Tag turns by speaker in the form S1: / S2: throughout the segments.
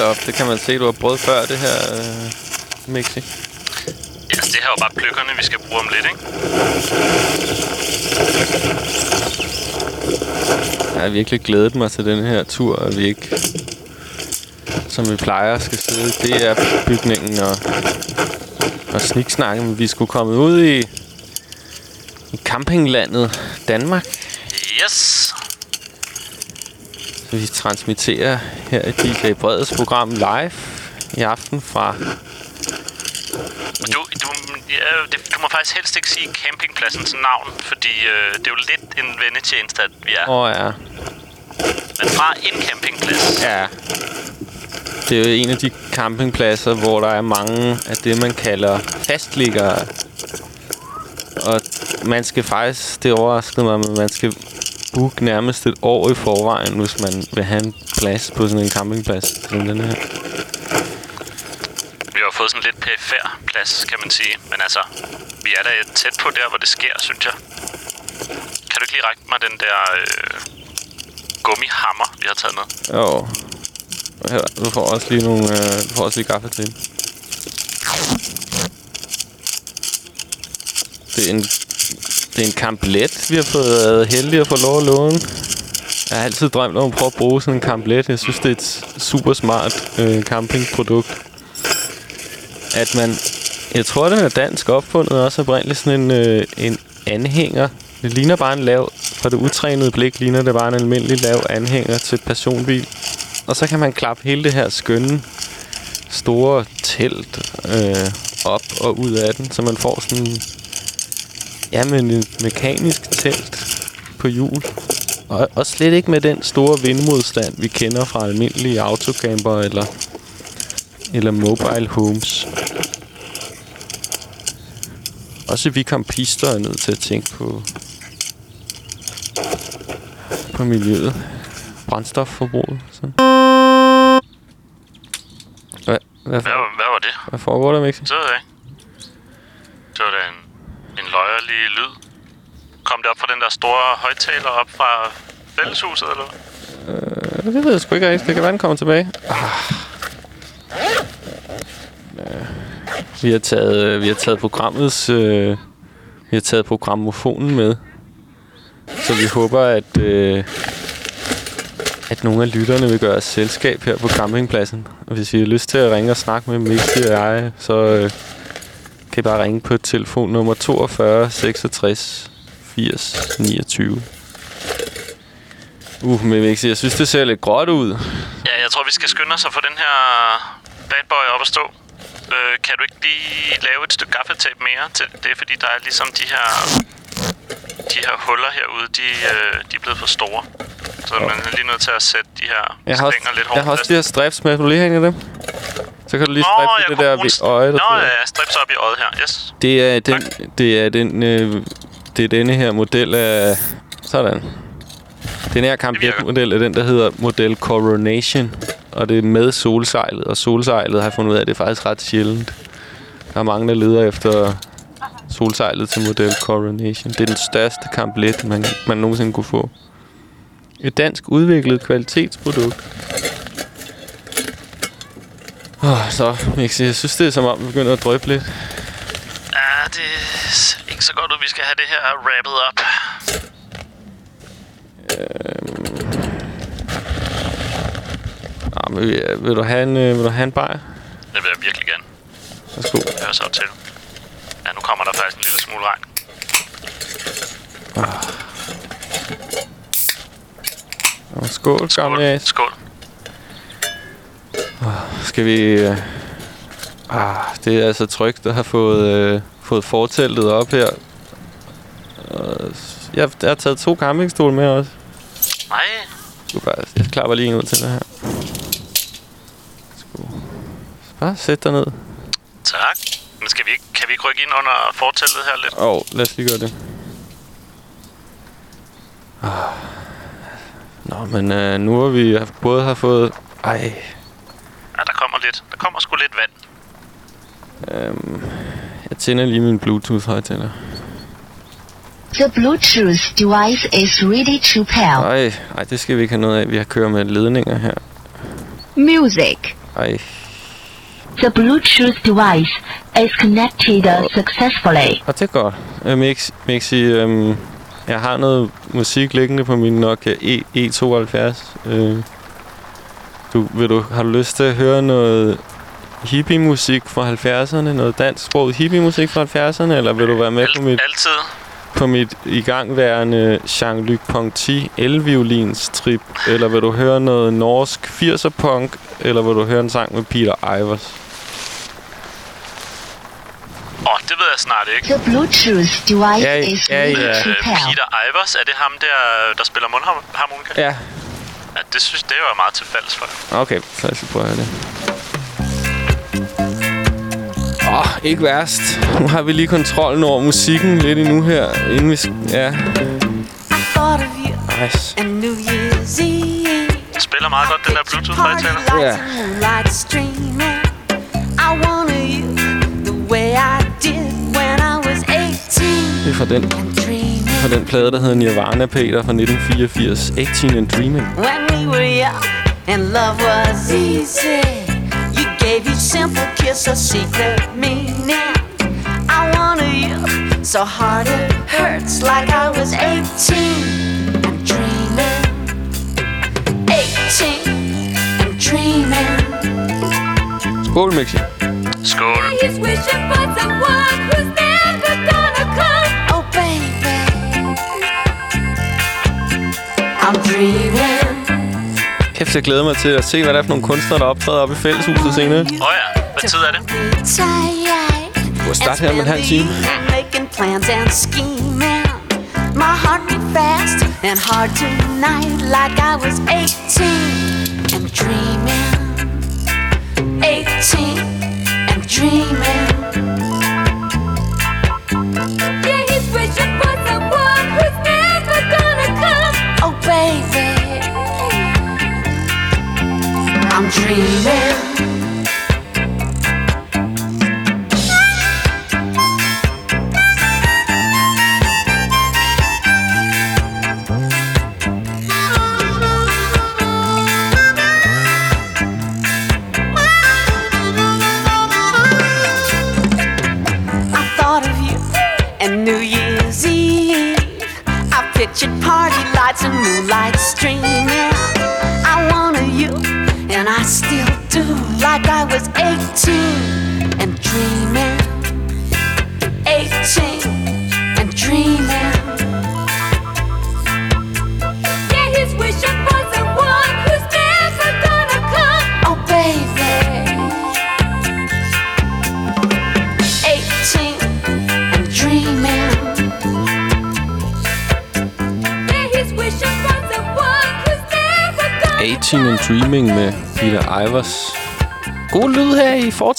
S1: da op. Det kan man se, du har prøvet før, det her, øh, Mixi.
S2: Ja, altså, det her er jo bare pløkkerne, vi skal bruge om lidt, ikke?
S1: Jeg har virkelig glædet mig til den her tur, og vi ikke, som vi plejer, skal sidde i DR-bygningen og, og sniksnakke, men vi skulle komme ud i, i campinglandet Danmark.
S2: Yes!
S1: Så vi transmitterer her i DJ Breds program live i aften fra...
S2: Du, du, ja, det, du må faktisk helst ikke sige campingpladsens navn, fordi øh, det er jo lidt en vendetjeneste, at vi er.
S1: Åh oh, ja,
S2: Men fra en campingplads.
S1: ja. Det er jo en af de campingpladser, hvor der er mange af det, man kalder fastliggere. Og man skal faktisk, det overraskede mig, men man skal booke nærmest et år i forvejen, hvis man vil have en plads på sådan en campingplads som den her.
S2: Vi har fået sådan lidt perifær plads, kan man sige. Men altså, vi er da tæt på der, hvor det sker, synes jeg. Kan du ikke lige række mig den der øh, gummihammer, vi har taget med?
S1: Jo. Her, du får også lige nogle, øh, du får også lige gaffe til. Det er en, det er en kamplet, vi har fået været heldige at få lov at låne. Jeg har altid drømt om at prøve at bruge sådan en kamplet. Jeg synes, det er et super smart øh, campingprodukt. At man... Jeg tror, den er dansk opfundet også oprindeligt sådan en, øh, en anhænger. Det ligner bare en lav... For det utrænede blik ligner det bare en almindelig lav anhænger til et personbil. Og så kan man klappe hele det her skønne store telt øh, op og ud af den, så man får sådan ja, men et mekanisk telt på hjul. Og, og slet ikke med den store vindmodstand, vi kender fra almindelige autocamper eller, eller mobile homes. Også vi kampister er nødt til at tænke på, på miljøet. Brændstofforbruget. Så. Hvad, hvad,
S2: Hvad, hvad var det?
S1: hvad foregår der, Mixi?
S2: Det ved jeg ikke. Det var da en, en løjerlig lyd. Kom det op fra den der store højtaler op fra fælleshuset, eller hvad?
S1: Øh, det ved jeg sgu ikke rigtigt. Det kan være, den kommer tilbage. Ah. Øh, Vi har taget, øh, vi har taget programmets... Øh, vi har taget programmofonen med. Så vi håber, at... Øh, at nogle af lytterne vil gøre os selskab her på campingpladsen. Og hvis I har lyst til at ringe og snakke med Mixi og jeg, så øh, kan I bare ringe på telefon nummer 42 66 80 29. Uh, men Mixi, jeg synes, det ser lidt gråt ud.
S2: Ja, jeg tror, vi skal skynde os at få den her bad boy op at stå. Øh, kan du ikke lige lave et stykke gaffatape mere? Til? Det er fordi, der er ligesom de her, de her huller herude, de, øh, de er blevet for store. Så man er lige nødt til at sætte de her
S1: Jeg har, også,
S2: lidt hårdt
S1: jeg har også de her strips med. Vil du lige hænge dem? Så kan du lige strippe det der ved øjet.
S2: Nå, ja, strips op i øjet her. Yes.
S1: Det er den, det er den, øh, det er denne her model af... Sådan. Den her
S2: virker.
S1: model er den, der hedder model Coronation. Og det er med solsejlet. Og solsejlet har jeg fundet ud af, at det er faktisk ret sjældent. Der er mange, der leder efter solsejlet til model Coronation. Det er den største kamplet, man, man nogensinde kunne få. Et dansk udviklet kvalitetsprodukt. Oh, så, Mixi, jeg synes, det er som om, vi begynder at drøbe lidt.
S2: Ja, det ser ikke så godt ud. Vi skal have det her wrapped up.
S1: Ah, men, vil, vil, du have en, øh, vil du have en bajer?
S2: Det vil jeg virkelig gerne.
S1: Værsgo.
S2: høre sig til. Ja, nu kommer der faktisk en lille smule regn.
S1: Og skål, gamle
S2: Skål.
S1: as.
S2: Skål.
S1: Skal vi... Øh... Ah, det er altså trygt at have fået, øh, fået forteltet op her. S- jeg, jeg har taget to campingstole med også.
S2: Nej,
S1: Du bare, jeg klapper lige en ud til det her. Skål. Bare sæt dig ned.
S2: tak. Men skal vi ikke, kan vi ikke rykke ind under fortællet her lidt?
S1: Åh, oh, lad os lige gøre det. Ah. Nå, men øh, nu har vi både har fået... Ej,
S2: Ja, der kommer lidt. Der kommer sgu lidt vand.
S1: øhm, jeg tænder lige min Bluetooth-højtaler.
S3: The Bluetooth device is ready to pair.
S1: Ej, ej, det skal vi ikke have noget af. Vi har kørt med ledninger her.
S3: Music.
S1: Ej.
S3: The Bluetooth device is connected successfully.
S1: Og det er godt. Øh, Mix, Mixi, øhm, jeg har noget musik liggende på min Nokia E, E72. Øh, du, vil du, har du lyst til at høre noget hippie-musik fra 70'erne? Noget dansksproget hippie-musik fra 70'erne? Eller vil du være med på mit,
S2: Altid.
S1: på mit igangværende Jean-Luc Ponty elviolins trip? Eller vil du høre noget norsk 80'er-punk? Eller vil du høre en sang med Peter Ivers?
S2: Åh, oh, det ved jeg snart ikke.
S3: The Bluetooth device
S1: Ja,
S3: is
S1: ja,
S3: ready
S1: ja.
S3: to
S2: Øh,
S3: pair.
S2: Peter Ivers, er det ham der, der spiller mundharmonika?
S1: Ja.
S2: Ja. det synes det var meget til falds for.
S1: Okay, så lad os lige prøve at høre det. Åh, oh, ikke værst. Nu har vi lige kontrollen over musikken lidt endnu her, inden vi... Ja,
S4: thought of you
S1: nice.
S4: and New Year's Eve.
S2: Spiller meget godt, den der Bluetooth-højtaler.
S1: Ja.
S4: 18
S1: Det er fra den. Fra den plade, der hedder Nirvana, Peter, fra 1984. 18 and Dreaming.
S4: When we were young and love was easy, you gave each simple kiss a secret meaning. I wanted you so hard it hurts like I was 18 and dreaming. 18 and dreaming.
S1: Skål, Mixi.
S2: Skål.
S4: He's wishing for someone who's
S1: Kæft, jeg glæder mig til at se, hvad der er for nogle kunstnere, der optræder oppe i fælleshuset senere.
S2: Åh oh, ja, hvad tid er det?
S1: Du kan starte her om en halv time.
S4: Making plans and scheming. My heart beat fast and hard tonight, like I was 18 and dreaming. 18 and dreaming.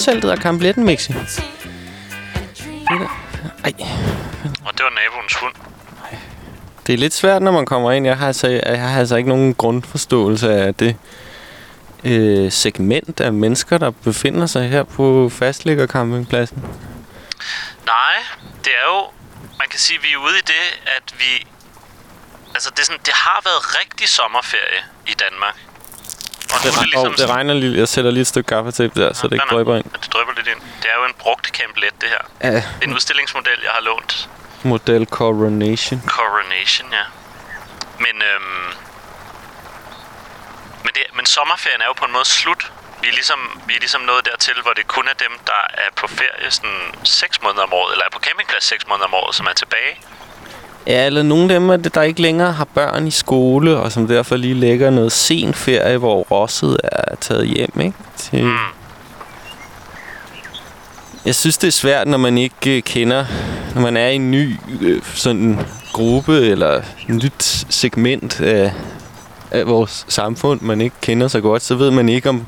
S1: Forteltet af kampletten, Mixi. Ej,
S2: Og det var naboens hund.
S1: det er lidt svært, når man kommer ind. Jeg har altså, jeg har altså ikke nogen grundforståelse af det øh, segment af mennesker, der befinder sig her på fastliggercampingpladsen.
S2: Nej, det er jo... Man kan sige, at vi er ude i det, at vi... Altså, det, er sådan, det har været rigtig sommerferie i Danmark. Og
S1: Det,
S2: er det ligesom
S1: det regner lige. Jeg sætter lige et stykke gaffatape der, så det ikke drøber ind.
S2: Ja, det drøber lidt ind. Det er jo en brugt Camp Let, det her.
S1: Ja,
S2: Det er en udstillingsmodel, jeg har lånt.
S1: model Coronation.
S2: Coronation, ja. Men, øhm, men, det, men sommerferien er jo på en måde slut. Vi er, ligesom, vi er ligesom nået dertil, hvor det kun er dem, der er på ferie sådan 6 måneder om året, eller er på campingplads 6 måneder om året, som er tilbage.
S1: Ja, eller nogle af dem, er der ikke længere har børn i skole, og som derfor lige lægger noget sen ferie, hvor rosset er taget hjem, ikke? Til... Mm. Jeg synes, det er svært, når man ikke øh, kender... Når man er i en ny øh, sådan gruppe, eller nyt segment af, af vores samfund, man ikke kender så godt, så ved man ikke, om,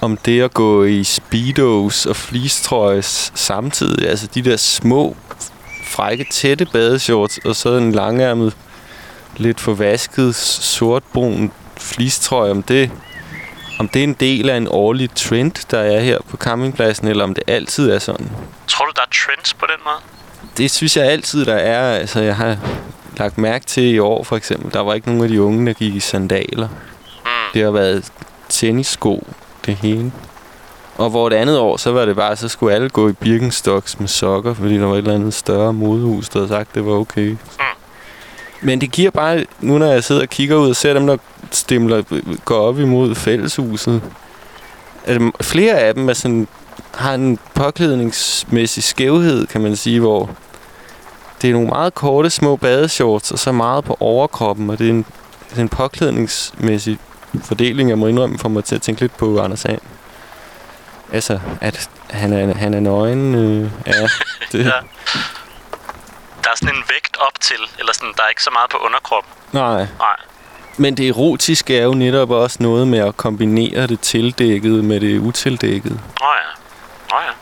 S1: om det at gå i speedos og fleecetrøjes samtidig, altså de der små frække, tætte badeshorts, og så en langærmet, lidt forvasket, sortbrun fleecetrøje, om det, om det er en del af en årlig trend, der er her på campingpladsen, eller om det altid er sådan.
S2: Tror du, der er trends på den måde?
S1: Det synes jeg altid, der er. Altså, jeg har lagt mærke til i år, for eksempel. Der var ikke nogen af de unge, der gik i sandaler.
S2: Mm.
S1: Det har været tennissko det hele. Og hvor det andet år, så var det bare, så skulle alle gå i Birkenstocks med sokker, fordi der var et eller andet større modehus, der havde sagt, det var okay. Men det giver bare, nu når jeg sidder og kigger ud og ser dem, der stemler, går op imod fælleshuset, altså, at flere af dem er sådan, har en påklædningsmæssig skævhed, kan man sige, hvor det er nogle meget korte, små badeshorts, og så meget på overkroppen, og det er en, det er en påklædningsmæssig fordeling, jeg må indrømme, for mig til at tænke lidt på Anders Sand. Altså, at han er, han er nøgen, øh, ja, det,
S2: Ja. Der er sådan en vægt op til, eller sådan, der er ikke så meget på underkrop.
S1: nej.
S2: Nej.
S1: Men det erotiske er jo netop også noget med at kombinere det tildækkede med det utildækkede.
S2: Nå ja. Nå ja.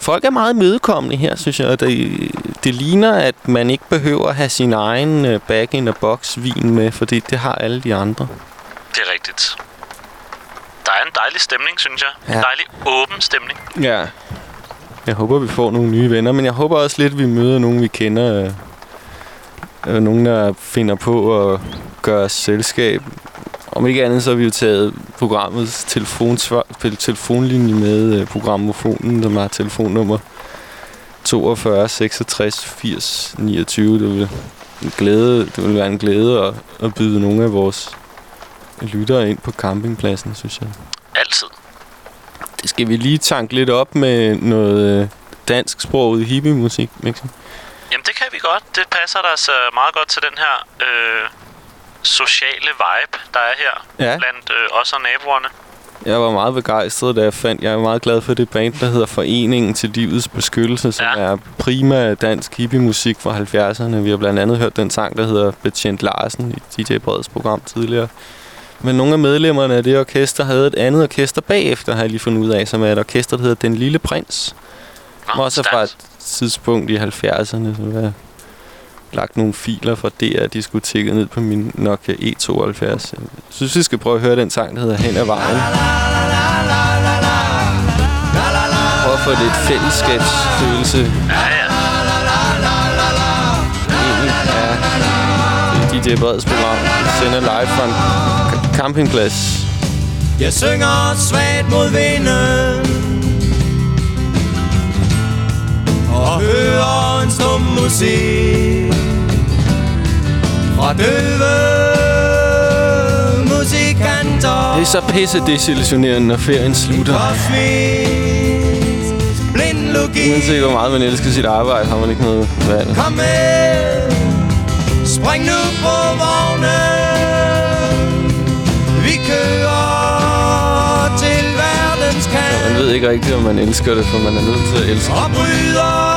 S1: Folk er meget imødekommende her, synes jeg. Det, det ligner, at man ikke behøver at have sin egen øh, bag-in-a-box-vin med, fordi det har alle de andre.
S2: Det er rigtigt. Er en dejlig stemning, synes jeg. En
S1: Ja.
S2: dejlig åben stemning.
S1: Ja. Jeg håber, vi får nogle nye venner, men jeg håber også lidt, at vi møder nogen, vi kender. Øh, øh, nogen, der finder på at gøre os selskab. Om ikke andet, så har vi jo taget programmets telefonlinje med øh, programmofonen, som har telefonnummer 42 66 80 29. Det vil, en glæde, det vil være en glæde at, at byde nogle af vores lyttere ind på campingpladsen, synes jeg.
S2: Altid.
S1: Det skal vi lige tanke lidt op med noget øh, dansksproget hippie-musik, Mixen.
S2: Jamen, det kan vi godt. Det passer der så meget godt til den her øh, sociale vibe, der er her
S1: Ja.
S2: blandt øh, os og naboerne.
S1: Jeg var meget begejstret, da jeg fandt... Jeg er meget glad for det band, der hedder Foreningen til Livets Beskyttelse, som
S2: Ja.
S1: er prima dansk hippie-musik fra 70'erne. Vi har blandt andet hørt den sang, der hedder Betjent Larsen i DJ Breds program tidligere. Men nogle af medlemmerne af det orkester havde et andet orkester bagefter, har jeg lige fundet ud af, som er et orkester, der hedder Den Lille Prins. Som også fra et tidspunkt i 70'erne, så jeg lagt nogle filer fra DR, de skulle tække ned på min Nokia E72. Jeg synes, vi skal prøve at høre den sang, der hedder Hen ad vejen. Prøv at få lidt fællesskabsfølelse
S2: Ja, ja.
S1: egentlig er DJ Breds program. Vi sender live fra en campingplads.
S5: Jeg synger svagt mod vinden Og hører en stum musik Fra døve musikanter
S1: Det er så pisse desillusionerende, når ferien slutter.
S5: Blind logik
S1: Uanset hvor meget man elsker sit arbejde, har man ikke noget valg.
S5: Kom med Spring nu på vognen
S1: Man ved ikke rigtigt, om man elsker det, for man er nødt til at elske det.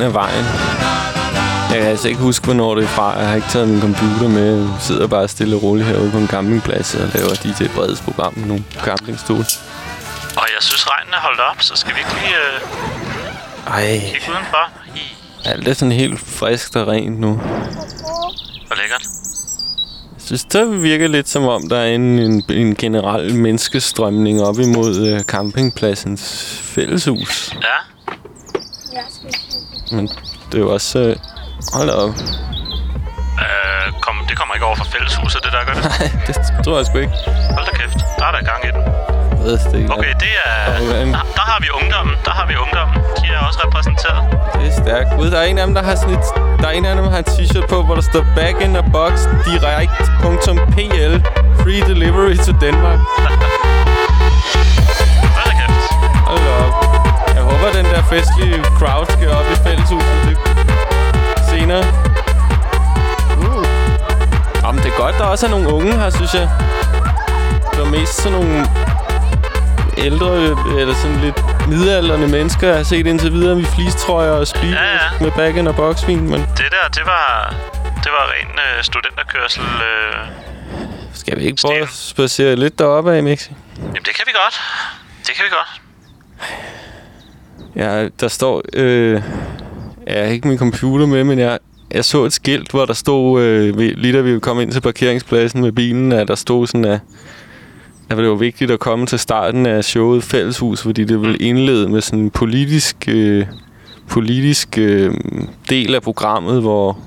S1: Hen ad vejen. Jeg kan altså ikke huske, hvornår det er fra. Jeg har ikke taget min computer med. Jeg sidder bare stille og roligt herude på en campingplads og laver DJ Breds program med nogle campingstol.
S2: Og jeg synes, regnen er holdt op, så skal vi ikke lige øh,
S1: Ej,
S2: kigge udenfor? I,
S1: alt er sådan helt frisk og rent nu.
S2: hvor lækkert.
S1: Jeg synes, det virker lidt som om, der er en, en, en generel menneskestrømning op imod øh, campingpladsens fælleshus.
S2: Ja,
S1: Men det er jo også... Øh, hold op.
S2: øh, kom, det kommer ikke over fra fælleshuset, det der gør det.
S1: Nej, det tror jeg sgu ikke.
S2: Hold da kæft, der er der gang i den.
S1: Det.
S2: Okay, det er... Der, der har vi ungdommen, der har vi ungdommen. De er også repræsenteret.
S1: Det er stærkt. Gud, der er en af dem, der har sådan et, Der er en af dem, der har en t-shirt på, hvor der står Back in the box direkt.pl Free delivery to Denmark. Den der festlige crowd skal op i fælleshuset det senere. Uh. Jamen, det er godt, der også er nogle unge her, synes jeg. Der er mest sådan nogle ældre, eller sådan lidt midaldrende mennesker, jeg har set indtil videre med flistrøjer og speed
S2: Ja, ja.
S1: med back in a box vin, men
S2: Det der, det var... Det var ren øh, studenterkørsel. Øh.
S1: skal vi ikke prøve at spacere lidt deroppe af, Mixi?
S2: Jamen, det kan vi godt. Det kan vi godt.
S1: Ja, der står... Øh, jeg har ikke min computer med, men jeg, jeg så et skilt, hvor der stod, øh, lige da vi kom ind til parkeringspladsen med bilen, at der stod sådan, at, at det var vigtigt at komme til starten af showet Fælleshus, fordi det ville indlede med sådan en politisk, øh, politisk øh, del af programmet, hvor,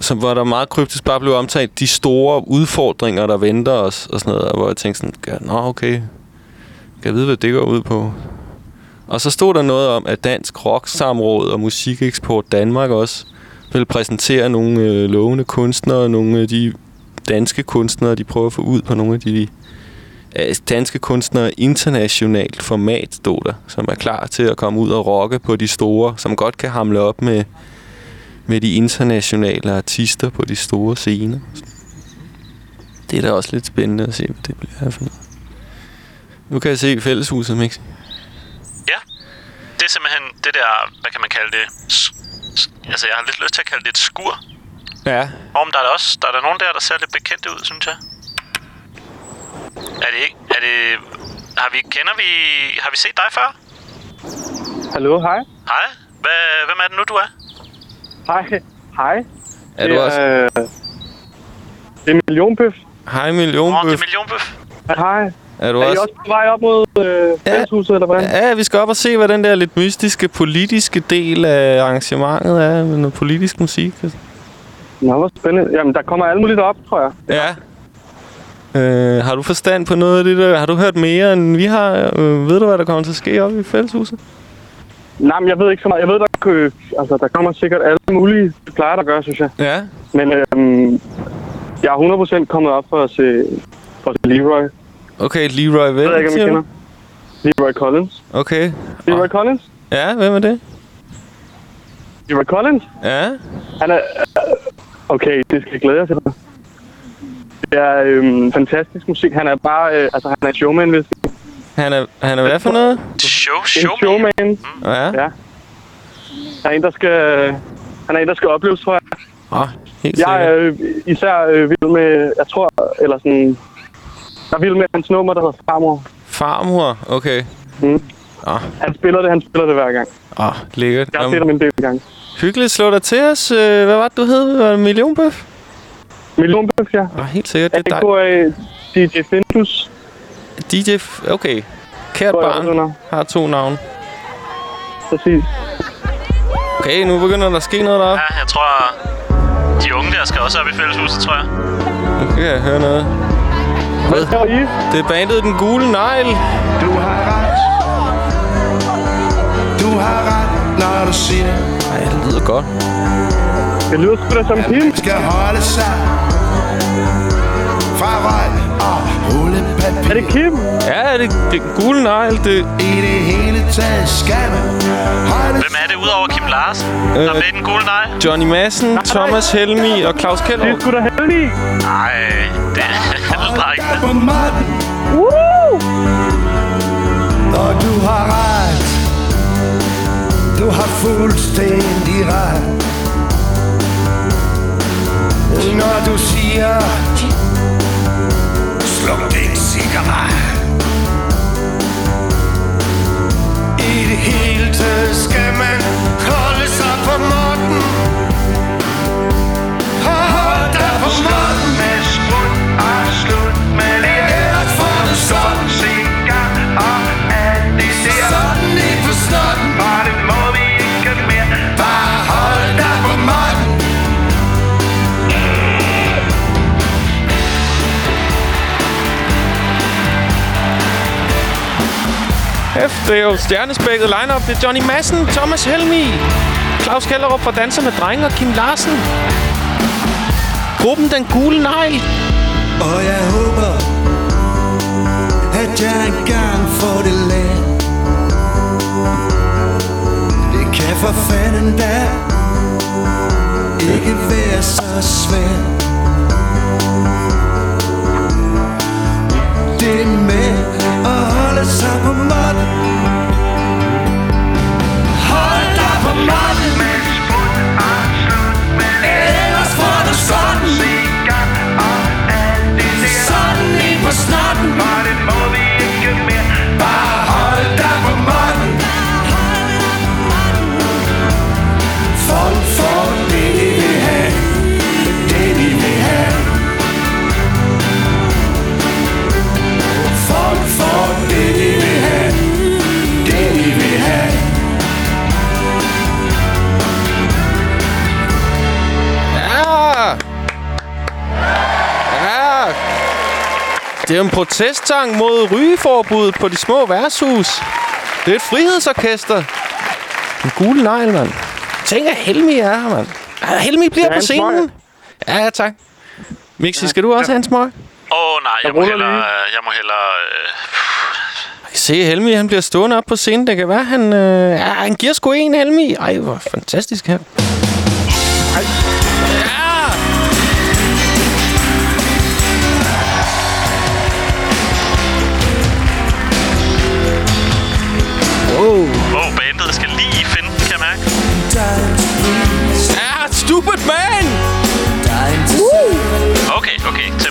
S1: som, hvor der meget kryptisk bare blev omtalt de store udfordringer, der venter os, og sådan noget, og hvor jeg tænkte sådan, ja, nå okay, kan jeg vide, hvad det går ud på? Og så stod der noget om, at Dansk Rock Samråd og Musikeksport Danmark også vil præsentere nogle øh, lovende kunstnere, nogle af de danske kunstnere, de prøver at få ud på nogle af de øh, danske kunstnere internationalt format, stod der, som er klar til at komme ud og rocke på de store, som godt kan hamle op med, med de internationale artister på de store scener. Det er da også lidt spændende at se, hvad det bliver for noget. Nu kan jeg se fælleshuset, Mixi.
S2: Ja. Det er simpelthen det der, hvad kan man kalde det? Altså, jeg har lidt lyst til at kalde det et skur.
S1: Ja,
S2: Og om der er der også der er der nogen der, der ser lidt bekendte ud, synes jeg. Er det ikke? Er det... Har vi, kender vi... Har vi set dig før?
S6: Hallo, hej.
S2: Hej. Hvad, hvem er det nu, du er?
S6: Hej. Hej.
S1: er du også?
S6: Øh, det er Millionbøf.
S1: Hej
S2: Åh, oh, det
S1: millionbøf.
S2: er millionbøf.
S6: Hej.
S1: Er du
S6: Er I
S1: også?
S6: også på vej op mod øh, fælleshuset, eller hvordan?
S1: Ja, vi skal op og se, hvad den der lidt mystiske politiske del af arrangementet er. Med noget politisk musik.
S6: Nå, hvor spændende. Jamen, der kommer alt muligt op, tror jeg.
S1: Ja. Øh, har du forstand på noget af det der? Har du hørt mere, end vi har? Øh, ved du, hvad der kommer til at ske op i fælleshuset?
S6: Nej, men jeg ved ikke så meget. Jeg ved, der, kø, altså, der kommer sikkert alle mulige, plejer der at gøre, synes jeg.
S1: Ja.
S6: Men øhm, jeg er 100% kommet op for at se, for at se Leroy.
S1: Okay, Leroy
S6: Jeg ved ikke, om I
S1: siger
S6: kender.
S1: du?
S6: Leroy Collins.
S1: Okay.
S6: Leroy Collins?
S1: Ja, hvem er det?
S6: Leroy Collins?
S1: Ja.
S6: Han er... Okay, det skal jeg glæde jer til. Det er øhm, fantastisk musik. Han er bare... Øh, altså, han er showman, hvis
S1: Han er, han er hvad for noget?
S2: Show,
S6: en
S2: show,
S6: showman.
S1: Ja.
S6: Ja. Han er en, der skal... Han er en, der skal opleves, tror jeg.
S1: Åh, helt
S6: Jeg er
S1: sikkert.
S6: øh, især øh, vild med... Jeg tror... Eller sådan... Jeg er vild med hans nummer, der hedder Farmor.
S1: Farmor, okay.
S6: Mm.
S1: Ah.
S6: Han spiller det, han spiller det hver gang.
S1: Åh, oh, lækkert.
S6: Jeg har set ham en del gange.
S1: hyggeligt, slå dig til os. Øh, hvad var det, du hed? Var det Millionbøf?
S6: Millionbøf, ja.
S1: Ah, helt sikkert. Det er dig.
S6: DJ Findus.
S1: DJ... F- okay. Kært barn har to navne.
S6: Præcis.
S1: Okay, nu begynder der at ske noget deroppe.
S2: Ja, jeg tror... De unge der skal også op i fælleshuset, tror jeg.
S1: Nu kan jeg høre noget.
S6: Hvad?
S1: Det er bandet Den Gule Negl.
S5: Du har ret Du har ret, når du siger
S1: Ej, det lyder godt.
S6: Det lyder sgu da som Kim.
S5: Skal holde sig Fra røg og rullepapir
S6: Er det Kim?
S1: Ja, det, det er Gule Negl. Det,
S5: I det hele taget skal
S2: Hvem er det udover Kim Larsen? Der er med den gule nej?
S1: Johnny Madsen, Thomas Helmi og Claus
S6: Det er sgu da heldig.
S2: Nej, det er bare ikke
S6: Woo!
S5: Og du har ret
S7: Du har fuldstændig ret Når du siger Sluk din I det hele taget skal man holde sig på måtten. Det
S1: er jo stjernespækket lineup. Det er Johnny Madsen, Thomas Helmi, Claus Kellerup fra Danser med Drenge og Kim Larsen. Gruppen Den Gule Negl.
S7: Og jeg håber At jeg engang får det land. Det kan for fanden da Ikke være så svært sig på måtten. Hold dig på måtten. Ellers får du sådan sådan lige på snotten. For det må vi ikke mere. Bare Det
S1: er en protestsang mod rygeforbuddet på de små værtshus. Det er et frihedsorkester. En gule negl, mand. Tænk, at Helmi er her, mand. Ah, Helmi bliver på
S6: en
S1: scenen. Ja, ja, tak. Mixi, skal du også have en smøg?
S2: Åh, oh, nej, jeg må
S6: ruller
S2: hellere...
S6: lige.
S2: Jeg må hellere øh,
S1: Jeg kan se, Helmi han bliver stående op på scenen. Det kan være, han, øh, ja, han giver sgu en Helmi. Ej, hvor fantastisk her. Ej.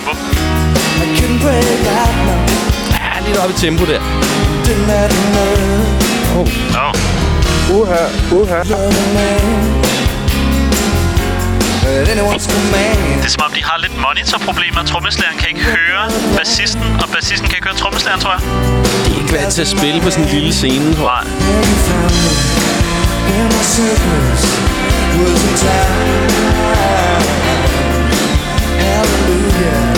S2: Tempo.
S1: Ja, lidt op i tempo der.
S2: Oh.
S6: Uha, uha.
S2: Det er som om, de har lidt monitorproblemer. Trommeslageren kan ikke høre bassisten, og bassisten kan ikke høre trommeslageren, tror jeg.
S1: De er ikke vant til at spille på sådan en lille scene, tror jeg.
S2: Nej.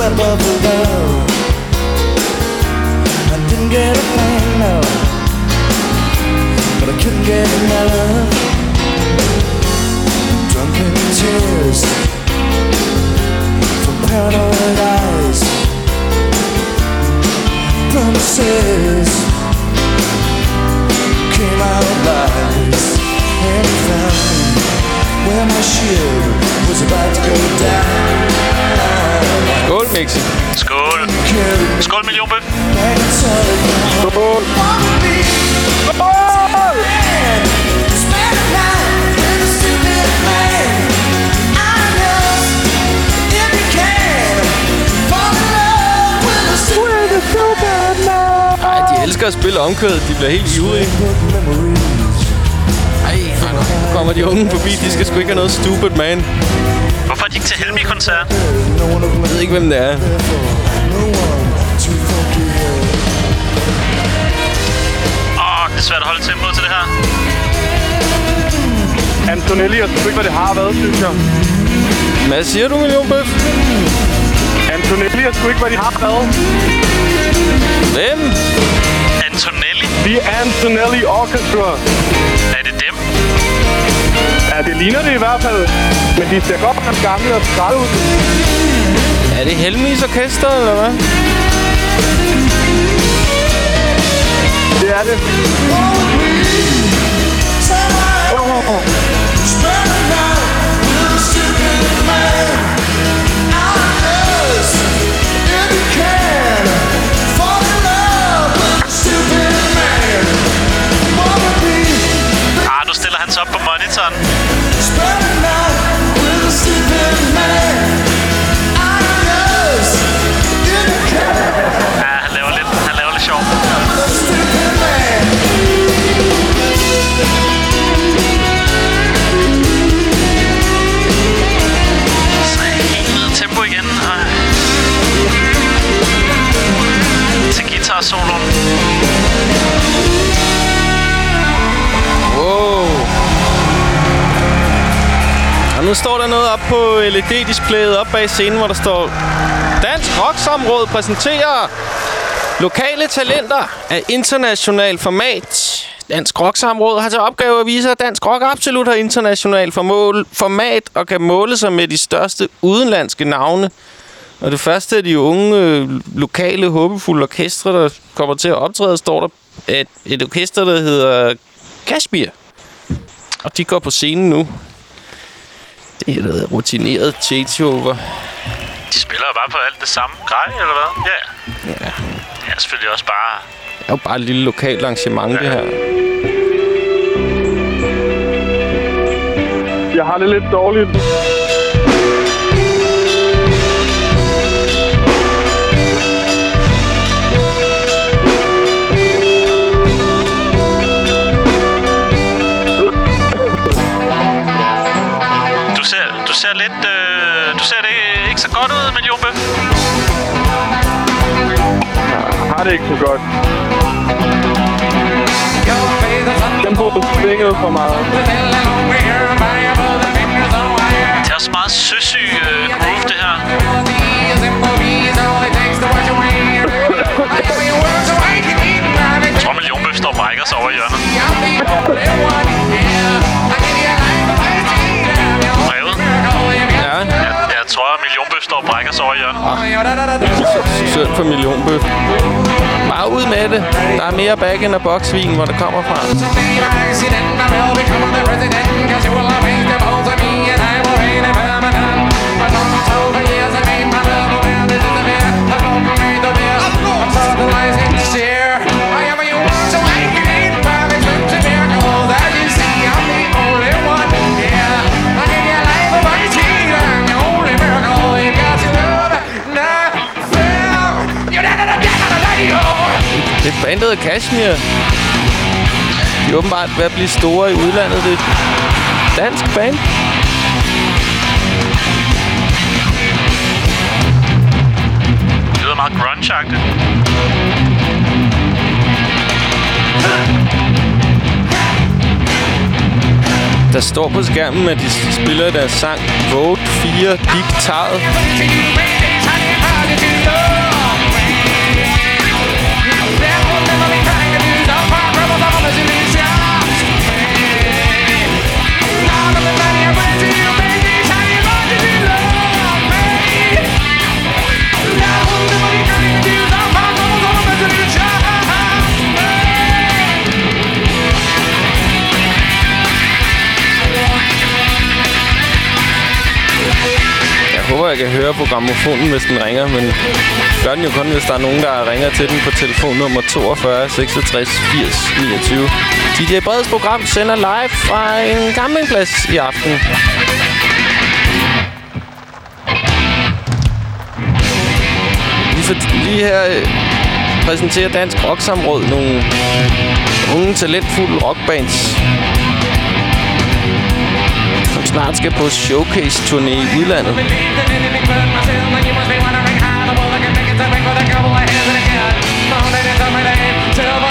S7: Web of love. I didn't get a thing, no, forget my
S1: love. Spille omkvædet. De bliver helt ivrige. Ej, nu kommer de unge forbi. De skal sgu ikke have noget stupid, man.
S2: Hvorfor er de ikke til Helmi-koncert?
S1: Jeg ved ikke, hvem det er.
S2: Åh, det er svært at holde tempoet til det her.
S6: Antonelli, jeg synes ikke, hvad det har været, synes jeg.
S1: Hvad siger du, millionbøf?
S6: Antonelli, jeg synes ikke, hvad de har været.
S1: Hvem?
S2: Antonelli?
S6: The Antonelli Orchestra.
S2: Er det dem?
S6: Ja, det ligner det i hvert fald. Men de ser godt nok gamle og trætte ud.
S1: Er det Helmis Orkester, eller hvad?
S6: Det er det.
S2: Han sig. Ja, han laver lidt, han laver lidt sjov. Så helt ned tempo igen. Og til guitar-soloen.
S1: Nu står der noget op på LED-displayet op bag scenen, hvor der står Dansk Rocksamråd præsenterer lokale talenter af international format. Dansk Rocksamråd har til opgave at vise, at dansk rock absolut har international formål, format og kan måle sig med de største udenlandske navne. Og det første af de unge, øh, lokale, håbefulde orkestre, der kommer til at optræde, står der et, et orkester, der hedder Kashmir. Og de går på scenen nu. Det er noget rutineret changeover.
S2: De spiller jo bare på alt det samme grej, eller hvad? Ja.
S1: Ja.
S2: Det er selvfølgelig også bare...
S1: Det er jo bare et lille lokalt arrangement, det her.
S6: Jeg har det lidt dårligt. Har det ikke så godt. Tempoet svingede for meget.
S2: Det er også meget søsyg øh, groove, det her. Jeg tror, Jumbe står og brækker sig over i hjørnet. Brevet.
S1: Ja,
S2: Jeg, jeg tror, at Millionbøf står og brækker sig over i hjørnet.
S1: synd for millionbøf. Bare ud med det. Der er mere back in the box hvor det kommer fra. Bandet Kashmir. De er åbenbart ved at blive store i udlandet. Det er et dansk band.
S2: Det lyder meget grunge-agtigt.
S1: Der står på skærmen, at de spiller deres sang Vote 4 Diktaret. Jeg håber, jeg kan høre på gramofonen, hvis den ringer, men gør den jo kun, hvis der er nogen, der ringer til den på telefonnummer 42 66 80 29. DJ Breds program sender live fra en campingplads i aften. Lige, for, lige her øh, præsenterer Dansk Rocksamråd nogle unge, talentfulde rockbands, snart skal på showcase-turné i udlandet. Silver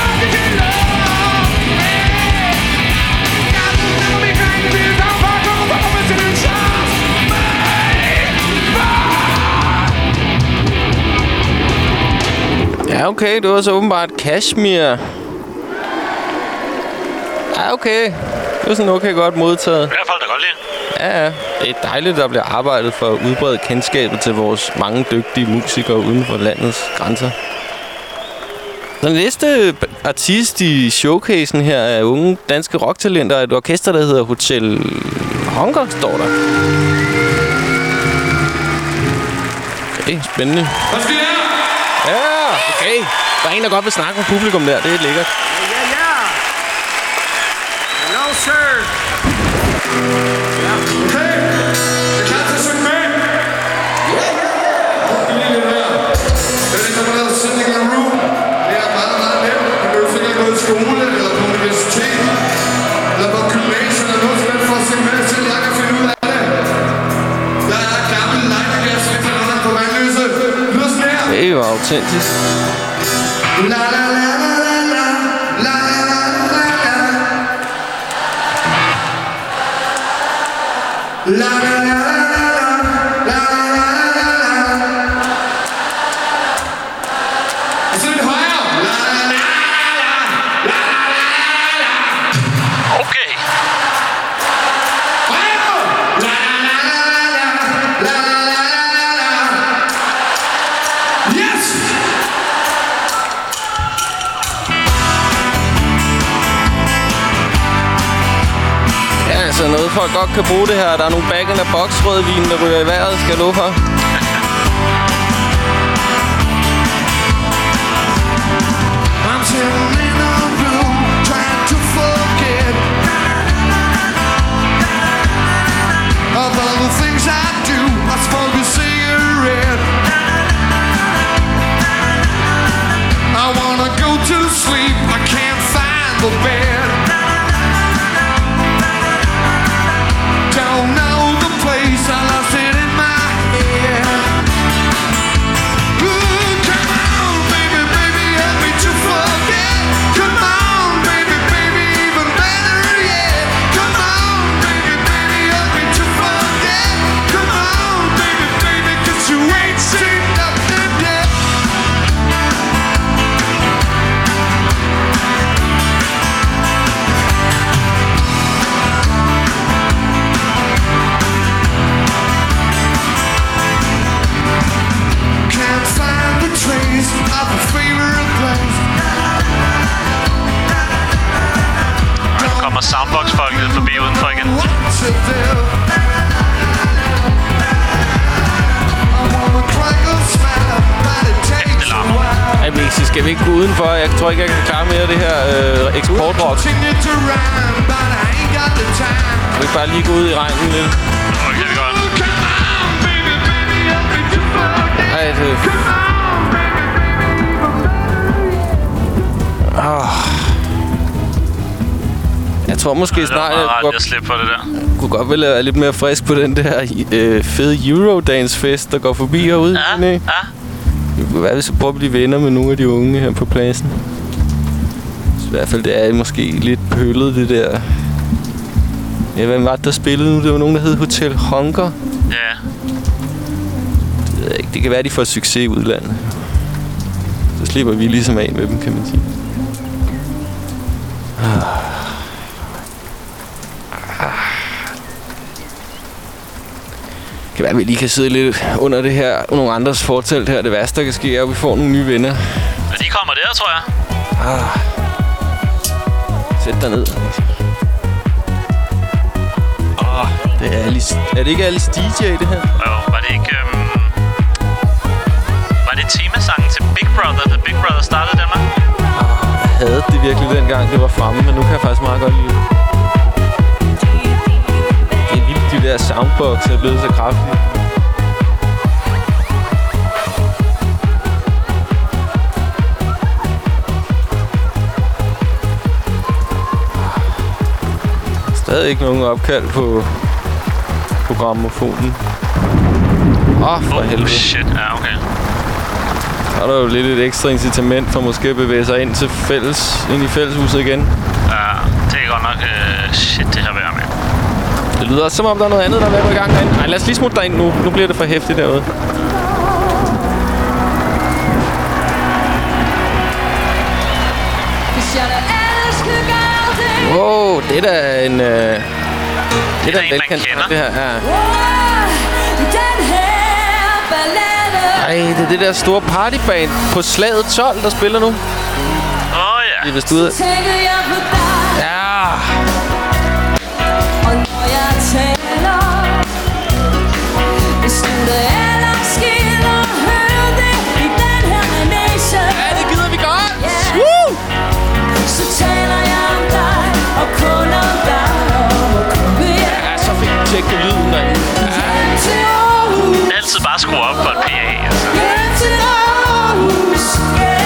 S1: Ja, okay. Det var så åbenbart Kashmir. Ja, okay. Det var sådan okay godt modtaget.
S2: I hvert fald da godt lide.
S1: Ja, ja. Det er dejligt, at der bliver arbejdet for at udbrede kendskabet til vores mange dygtige musikere uden for landets grænser. Den næste b- artist i showcasen her er unge danske rocktalenter et orkester, der hedder Hotel Hunger, står der. Okay, spændende. Ja, okay. Der er en, der godt vil snakke med publikum der. Det er lækkert.
S8: Ja, ja. No, sir. Ja. Okay. Er klar til at synge med? Ja, ja. Lige lidt her. Det er det, der hedder Sitting in Room. Det er meget, meget nemt. Man behøver sikkert gå i skole,
S1: got old tits.
S8: La, la, la, La
S1: folk godt kan bruge det her. Der er nogle back af the box der ryger i vejret, skal jeg love for.
S8: I'm sitting in a room trying to forget of all the things I do. I smoke a cigarette. I wanna go to sleep. I can't find the bed.
S1: Mixi, skal vi ikke gå udenfor? Jeg tror ikke, jeg kan klare mere af det her øh, eksportrock.
S8: Kan
S1: vi ikke bare lige gå ud i regnen lidt?
S2: Okay, det godt.
S1: Ej, det... Ah. Jeg tror måske ja, snart...
S2: Det er meget rart, jeg, jeg slipper det der
S1: kunne godt vel være lidt mere frisk på den der øh, fede Eurodance-fest, der går forbi herude.
S2: Ja,
S1: Ja. være, hvis vi prøver at blive venner med nogle af de unge her på pladsen. Så I hvert fald, det er måske lidt pøllet, det der. Ja, hvem var det, der spillede nu? Det var nogen, der hed Hotel Hunger.
S2: Ja.
S1: Det ved jeg ikke. Det kan være, de får succes i udlandet. Så slipper vi ligesom af med dem, kan man sige. Kan være, at vi lige kan sidde lidt under det her, nogle andres fortelt her. Det værste, der kan ske, er, at vi får nogle nye venner.
S2: Men de kommer der, tror jeg.
S1: Sæt dig ned. Åh, det er, Alice. er det ikke Alice DJ, det her?
S2: Jo, var det ikke... Øhm... Var det temasangen til Big Brother, da Big Brother startede Danmark?
S1: Jeg havde det virkelig dengang, det var fremme, men nu kan jeg faktisk meget godt lide det. der soundbox er blevet så kraftig. Stadig ikke nogen opkald på programmofonen. Åh, oh, for
S2: oh,
S1: helvede.
S2: shit. Ja, okay.
S1: Så er der jo lidt et ekstra incitament for måske at bevæge sig ind, til fælles, ind i fælleshuset igen.
S2: Ja, det er godt nok øh, shit, det her vejr.
S1: Det lyder også som om, der er noget andet, der er ved at gå i gang derinde. Ej, lad os lige smutte derind nu. Nu bliver det for hæftigt derude. Wow, det er da en... Øh, det er
S2: da
S1: da
S2: en, man
S1: velkendt
S2: kender.
S1: Det her, ja. Ej, det er det der store partyband på slaget 12, der spiller nu.
S2: Åh, oh, ja.
S1: Det er vist ude. Tjekket lyden derinde.
S9: Aarhus.
S2: Altid bare skrue op for et PA, altså.
S9: Hjem til Aarhus, yeah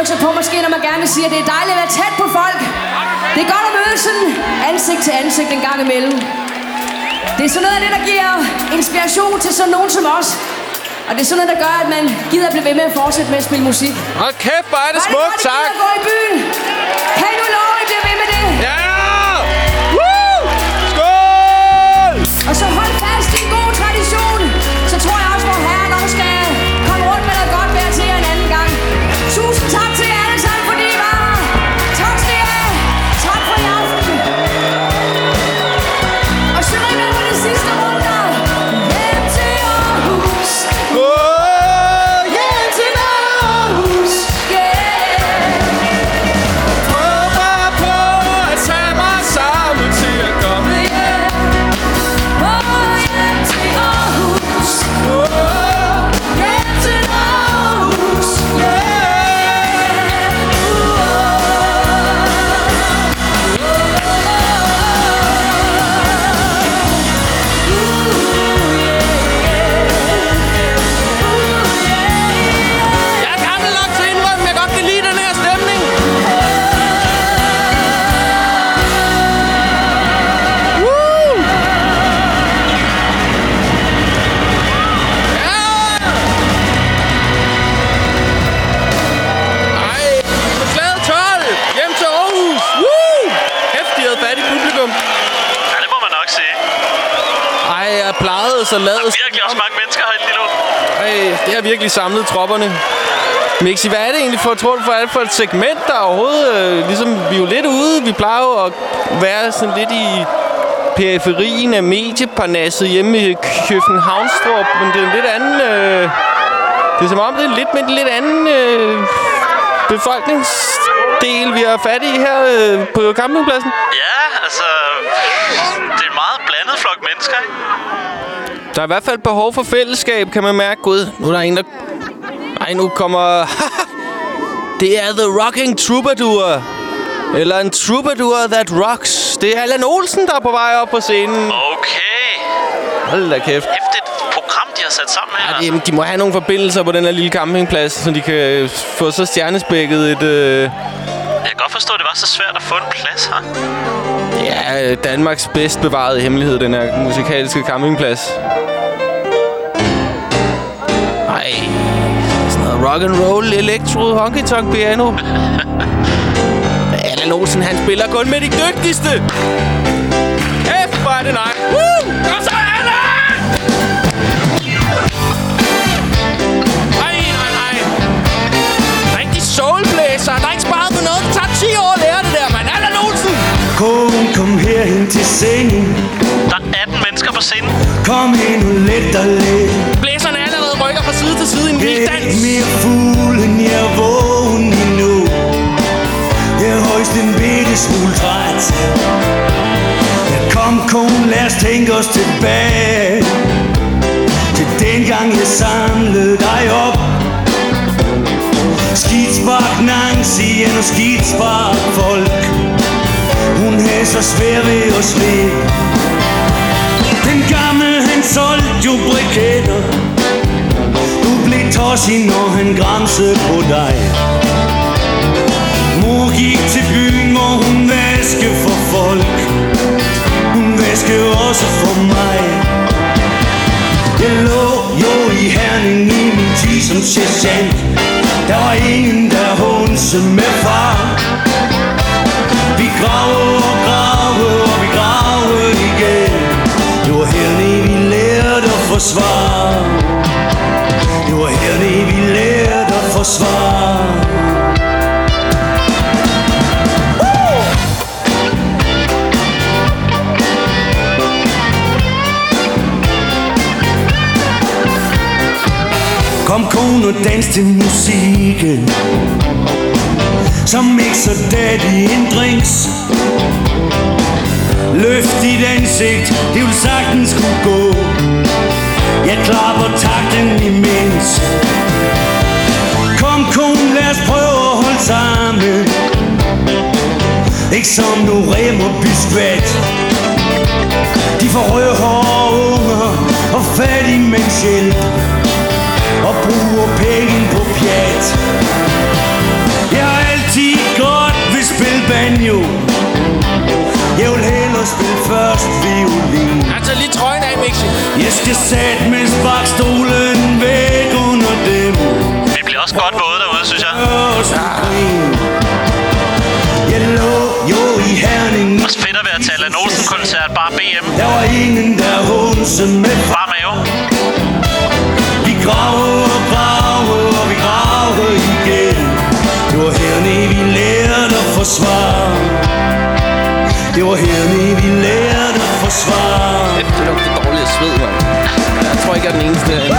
S9: udtrykke sig på, måske når man gerne vil sige, at det er dejligt at være tæt på folk. Det er godt at møde sådan ansigt til ansigt en gang imellem. Det er sådan noget af det, der giver inspiration til sådan nogen som os. Og det er sådan noget, der gør, at man gider at blive ved med at fortsætte med at spille musik.
S1: Hold kæft, hvor er det smukt, tak!
S9: gå i byen? Kan så
S1: ladet.
S2: Virkelig også mange mennesker herinde lige nu.
S1: Ej, det har virkelig samlet tropperne. Mixi, hvad er det egentlig for, tror du, for, er for et segment, der overhovedet... Øh, ligesom, vi er jo lidt ude. Vi plejer jo at være sådan lidt i periferien af medieparnasset hjemme i Københavnstrup. Men det er en lidt anden... Øh, det er som om, det er lidt med en lidt anden øh, befolkningsdel, vi har fat i her øh, på campingpladsen.
S2: Ja, altså... Det er en meget blandet flok mennesker, ikke?
S1: Der er i hvert fald behov for fællesskab, kan man mærke. Gud, nu er der en, der... Ej, nu kommer... det er The Rocking Troubadour. Eller en troubadour that rocks. Det er Allan Olsen, der er på vej op på scenen.
S2: Okay.
S1: Hold da kæft.
S2: Hæftigt program, de har sat sammen her.
S1: Ja, de, de må have nogle forbindelser på den her lille campingplads, så de kan øh, få så stjernespækket et... Øh,
S2: Jeg kan godt forstå, at det var så svært at få en plads her
S1: ja, øh, Danmarks bedst bevarede hemmelighed, den her musikalske campingplads. Ej, sådan noget rock and roll, electro, honky tonk piano. Allan Olsen, han spiller kun med de dygtigste. F, hvor er det nej. Woo!
S5: Til sengen.
S2: Der er 18 mennesker på scenen.
S5: Kom ind og let dig lidt
S1: Blæserne allerede rykker fra side til side i en vild dans.
S5: ikke mere fugl, end jeg er vågen endnu. Jeg er højst en bitte smule træt. Ja, kom, kom, lad os tænke os tilbage. Til dengang jeg samlede dig op. Skidspark Nancy nu skidspark folk hun havde så svært ved at slippe Den gamle han solgte jo briketter. Du blev tossig når han græmsede på dig. Mor gik til byen hvor hun vaskede for folk. Hun vaskede også for mig. Jeg lå jo i Herning i min tid som sergeant. Der var ingen der hunse med far. Vi gravede og danse til musikken Som mixer daddy en drinks. Løft dit ansigt, det vil sagtens kunne gå. Jeg klapper takten imens. Kom kone, lad os prøve at holde sammen. Ikke som nu rem og biskvat De får røde hår og unger og fattige mænds hjælp og bruger penge på pjat Jeg har altid godt vil spille banjo Jeg vil hellere spille først violin
S1: tager lige trøjen af, Mixi.
S5: Jeg skal sætte med sparkstolen væk under dem
S2: Vi bliver også godt våde derude, synes jeg.
S5: Jeg lå jo i Herning
S2: Også fedt at være til Allan Olsen-koncert. Bare BM.
S5: Der var Det var hernede vi lærte at forsvare Det
S1: lugter dårligt af sved, mand. Jeg tror ikke, jeg er den eneste herinde.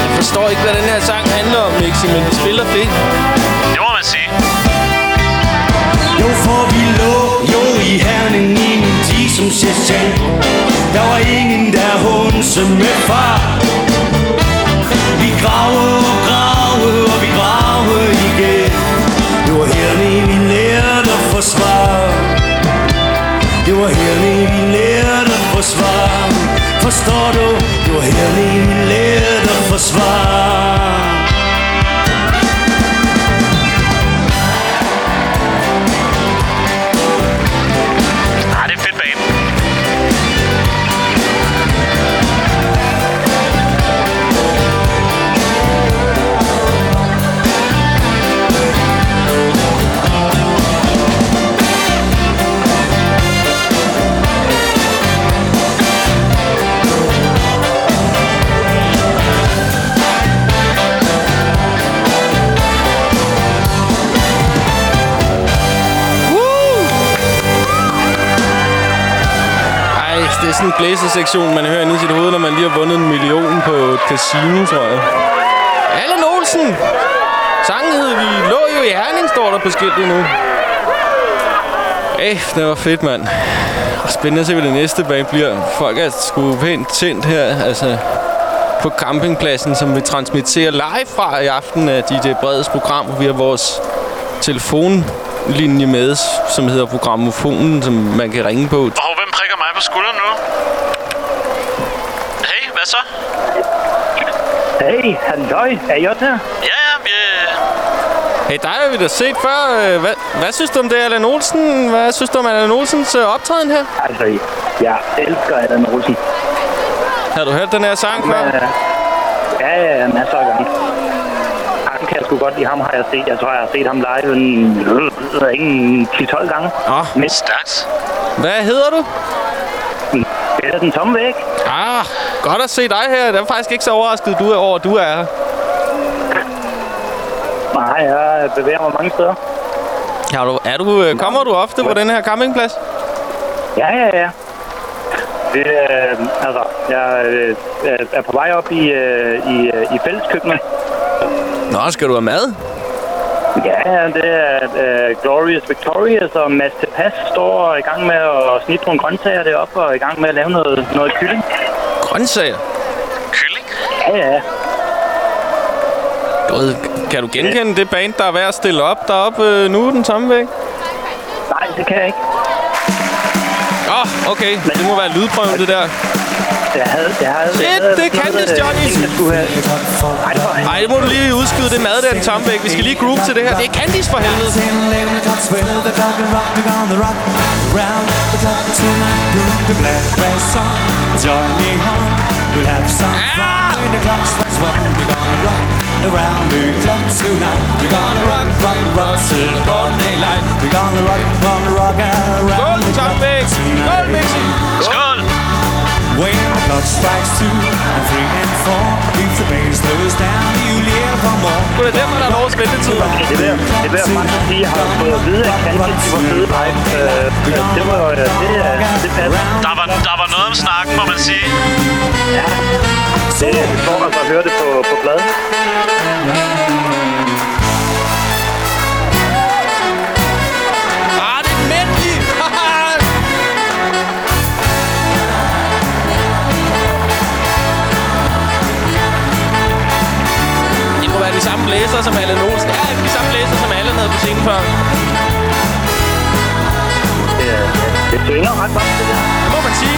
S1: Jeg forstår ikke, hvad den her sang handler om, Mixi, men de spiller fedt.
S2: Det må man sige.
S5: Jo for vi lå jo i Herning i min tid som sergeant Der var ingen der hunse med far vi lærte at forsvare Forstår du?
S2: du er
S1: herlig blæsesektion, man hører inde i sit hoved, når man lige har vundet en million på et casino, tror jeg. Allan Olsen! Sangen hed Vi lå jo i Herning, står der på skiltet nu. Æh, det var fedt, mand. Og spændende at se, hvad det næste band bliver. Folk er sgu pænt tændt her, altså på campingpladsen, som vi transmitterer live fra i aften af DJ Breds program. Vi har vores telefonlinje med, som hedder Programmofonen, som man kan ringe på.
S2: Og hvem prikker mig på skulderen nu? Hvad så?
S10: Hey, halløj. Er I også her?
S2: Ja, ja, vi...
S1: Hey, dig har vi da set før. Øh, Hvad, hvad synes du om det, Allan Olsen? Hvad synes du om Allan Olsens øh, optræden her?
S10: Altså, jeg elsker Adam Olsen.
S1: Har du hørt den her sang før?
S10: Ja, ja, ja, masser af gange. Ham kan jeg sgu godt lide. Ham har jeg set. Jeg tror, jeg har set ham live en, øh, en 10-12 gange.
S1: Åh,
S10: Men
S2: Stærkt.
S1: hvad hedder du?
S10: Det er den tomme væg.
S1: Ah, godt at se dig her. Jeg er faktisk ikke så overrasket du er over, at du er her.
S10: Nej, jeg bevæger mig mange steder.
S1: Har du, er du, øh, kommer du ofte på den her campingplads?
S10: Ja, ja, ja. Det, øh, altså, jeg øh, er på vej op i, øh, i, øh, i fælleskøkkenet.
S1: Nå, skal du have mad?
S10: Ja, det er øh, Glorious Victorious, og Mads Tepas står i gang med at snitte nogle grøntsager deroppe, og er i gang med at lave noget, noget kylling.
S1: Grøntsager.
S2: Kylling?
S10: Ja, ja.
S1: Ved, kan du genkende det band, der er værd at stille op deroppe øh, nu, den tomme væg?
S10: Nej, det kan jeg ikke.
S1: Åh, oh, okay. Det må være lydprøven, det der.
S10: Jeg havde, jeg havde,
S1: Shit,
S10: jeg havde
S1: det Candice
S10: øh,
S1: Johnny.
S10: Nej, det
S1: det må du lige udskyde det mad der, den tomme væg. Vi skal lige groove til det her. Det er Candice for helvede.
S11: Around the clock tonight. We're gonna rock rock, rock, till the. We're gonna rock, rock
S1: Skål,
S11: the
S1: tomme
S11: clock
S1: væg. Skål, Mixi.
S2: Skål!
S11: When the clock strikes two and three and four, if the pain slows down, you live for more.
S1: Det er derfor, der er vores ventetid.
S10: Det er ved, det er at faktisk jeg har fået at vide, at Candice, de var fede live. Øh, det var, øh, det, øh, det passer.
S2: Der var, der var noget om snakken, må man sige.
S10: Det er sjovt altså at høre det på, på plade.
S1: Blæser som Allan Olsen. Ja, de samme blæser som Allan havde på scenen før.
S10: Det, er- det synger ret godt, det der.
S1: Det må man sige.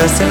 S11: Just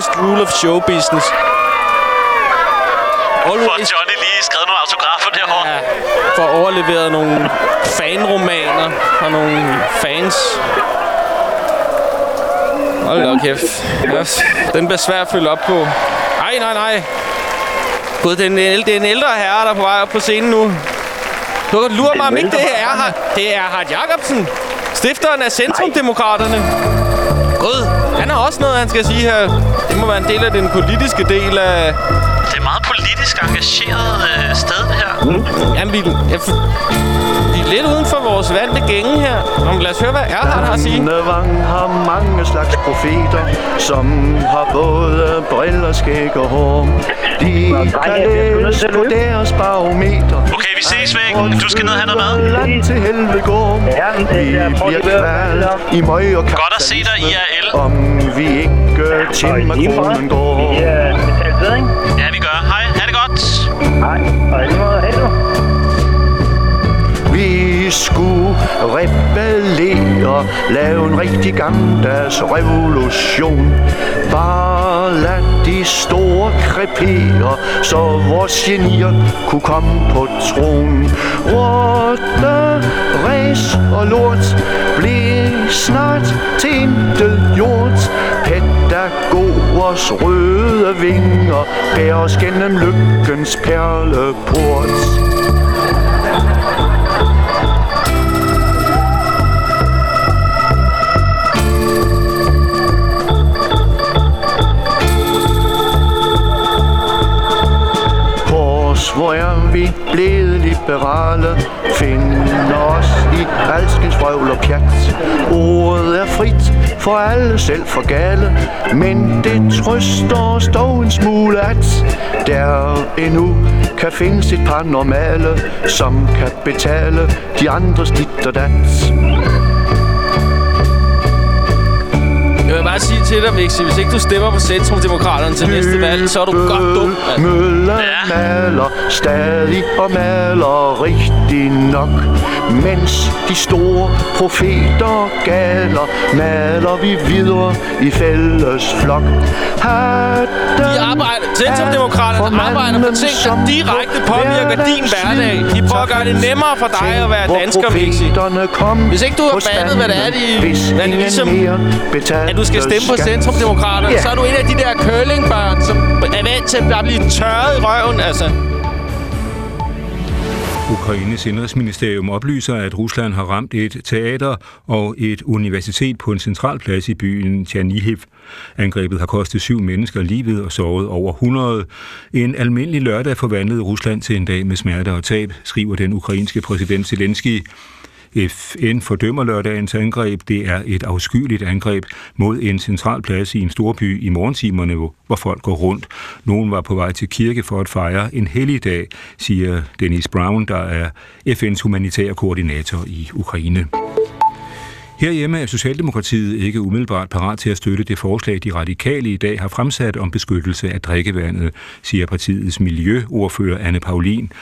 S1: first rule of show business. Always
S2: Johnny lige skrevet nogle autografer derovre.
S1: Ja, får overleveret nogle fanromaner og nogle fans. Hold da kæft. Den bliver svær at følge op på. Nej, nej, nej. Gud, det er en, det er en ældre herre, der er på vej op på scenen nu. Du kan lure mig, om ikke det er Hart. Det er Hart Jacobsen. Stifteren af Centrumdemokraterne. Gud, han har også noget, han skal sige her. Må være en del af den politiske del af...
S2: Det er meget politisk engageret øh, sted, det her.
S1: Jamen, vi, jeg, vi er lidt uden for vores vante gænge her. Om, lad os høre, hvad Erhard har at sige.
S7: Vang har mange slags profeter, som har både briller, skæg og hår. De kan læse på deres barometer.
S2: Okay, vi ses væk. Du skal ned og have noget mad.
S7: Land til helvede går.
S10: Ja, men det
S7: Vi
S10: er
S7: bliver kvalt i møg og
S2: Godt at se dig, IRL.
S7: Om vi ikke til makronen går.
S10: Vi er betalt ved, ikke?
S2: Ja, vi gør.
S10: Nej, og lige måde.
S7: Vi skulle rebellere, lave en rigtig gammeldags revolution. Bare lad de store krepere, så vores genier kunne komme på tronen. Rotte, ræs og lort blev snart til intet gjort. Pædagogers røde vinger bærer os gennem lykkens perleport. Hvor er vi blevet liberale Find os i alskens vrøvl og pjat. Ordet er frit for alle, selv for gale Men det trøster os dog en smule at Der endnu kan findes et par normale Som kan betale de andres dit og dat.
S1: Bare sige til dig, Vixi, hvis ikke du stemmer på Centrumdemokraterne til næste valg, så er du godt dum. Altså.
S2: Ja.
S7: maler stadig og maler rigtig nok Mens de store profeter galer Maler vi videre i fælles flok
S1: De arbejder, Centrumdemokraterne arbejder på ting, der direkte påvirker din hverdag. De prøver at gøre det nemmere for dig at være dansker, Vixi. Hvis ikke du har fattet, hvad det er, de- hvad det ligesom- At du skal stemme på Centrumdemokraterne,
S7: Ja.
S1: så er du en af de der curlingbørn, som er vant til at blive tørret i røven, altså.
S12: Ukraines indrigsministerium oplyser, at Rusland har ramt et teater og et universitet på en central plads i byen Chernihiv. Angrebet har kostet syv mennesker livet og såret over 100. En almindelig lørdag forvandlede Rusland til en dag med smerte og tab, skriver den ukrainske præsident Zelensky. FN fordømmer lørdagens angreb. Det er et afskyeligt angreb mod en central plads i en storby i morgentimerne, hvor folk går rundt. Nogen var på vej til kirke for at fejre en helligdag, siger Dennis Brown, der er FN's humanitære koordinator i Ukraine. Herhjemme er Socialdemokratiet ikke umiddelbart parat til at støtte det forslag, de radikale i dag har fremsat om beskyttelse af drikkevandet, siger partiets miljøordfører Anne Paulin.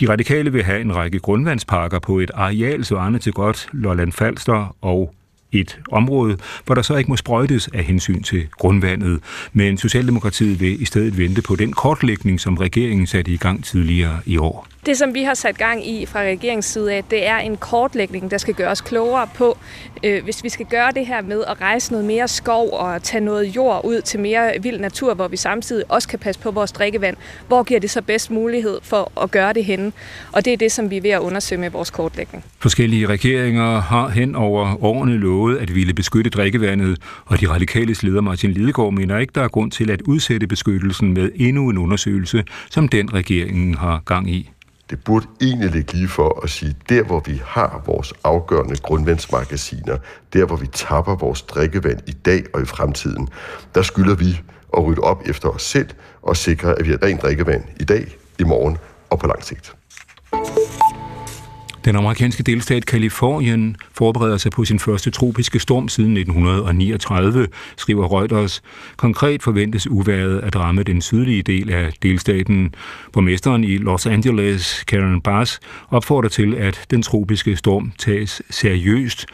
S12: De radikale vil have en række grundvandsparker på et areal svarende til godt Lolland Falster og et område, hvor der så ikke må sprøjtes af hensyn til grundvandet. Men Socialdemokratiet vil i stedet vente på den kortlægning, som regeringen satte i gang tidligere i år.
S13: Det, som vi har sat gang i fra regeringens side af, det er en kortlægning, der skal gøre os klogere på, øh, hvis vi skal gøre det her med at rejse noget mere skov og tage noget jord ud til mere vild natur, hvor vi samtidig også kan passe på vores drikkevand. Hvor giver det så bedst mulighed for at gøre det henne? Og det er det, som vi er ved at undersøge med vores kortlægning.
S12: Forskellige regeringer har hen over årene lovet at ville beskytte drikkevandet, og de radikale leder Martin Lidegaard mener ikke, der er grund til at udsætte beskyttelsen med endnu en undersøgelse, som den regeringen har gang i.
S14: Det burde egentlig ligge lige for at sige, der hvor vi har vores afgørende grundvandsmagasiner, der hvor vi tapper vores drikkevand i dag og i fremtiden, der skylder vi at rydde op efter os selv og sikre, at vi har rent drikkevand i dag, i morgen og på lang sigt.
S12: Den amerikanske delstat Kalifornien forbereder sig på sin første tropiske storm siden 1939, skriver Reuters. Konkret forventes uværet at ramme den sydlige del af delstaten. Borgmesteren i Los Angeles, Karen Bass, opfordrer til, at den tropiske storm tages seriøst.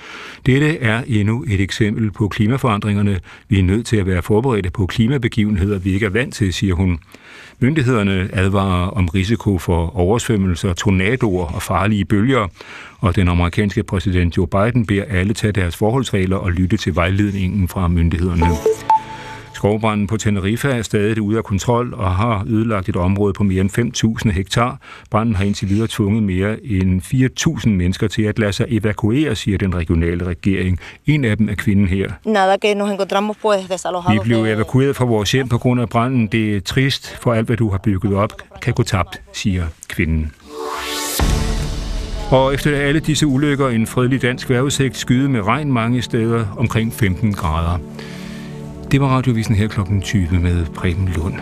S12: Dette er endnu et eksempel på klimaforandringerne. Vi er nødt til at være forberedte på klimabegivenheder, vi ikke er vant til, siger hun. Myndighederne advarer om risiko for oversvømmelser, tornadoer og farlige bølger, og den amerikanske præsident Joe Biden beder alle tage deres forholdsregler og lytte til vejledningen fra myndighederne. Skovbranden på Tenerife er stadig ude af kontrol og har ødelagt et område på mere end 5.000 hektar. Branden har indtil videre tvunget mere end 4.000 mennesker til at lade sig evakuere, siger den regionale regering. En af dem er kvinden her.
S15: Nada que nos encontramos pues
S12: Vi
S15: desalojados.
S12: blev evakueret fra vores hjem på grund af branden. Det er trist, for alt hvad du har bygget op kan gå tabt, siger kvinden. Og efter alle disse ulykker en fredelig dansk vejrudsigt skyde med regn mange steder omkring 15 grader. Det var radiovisen her klokken 20 med Preben Lund.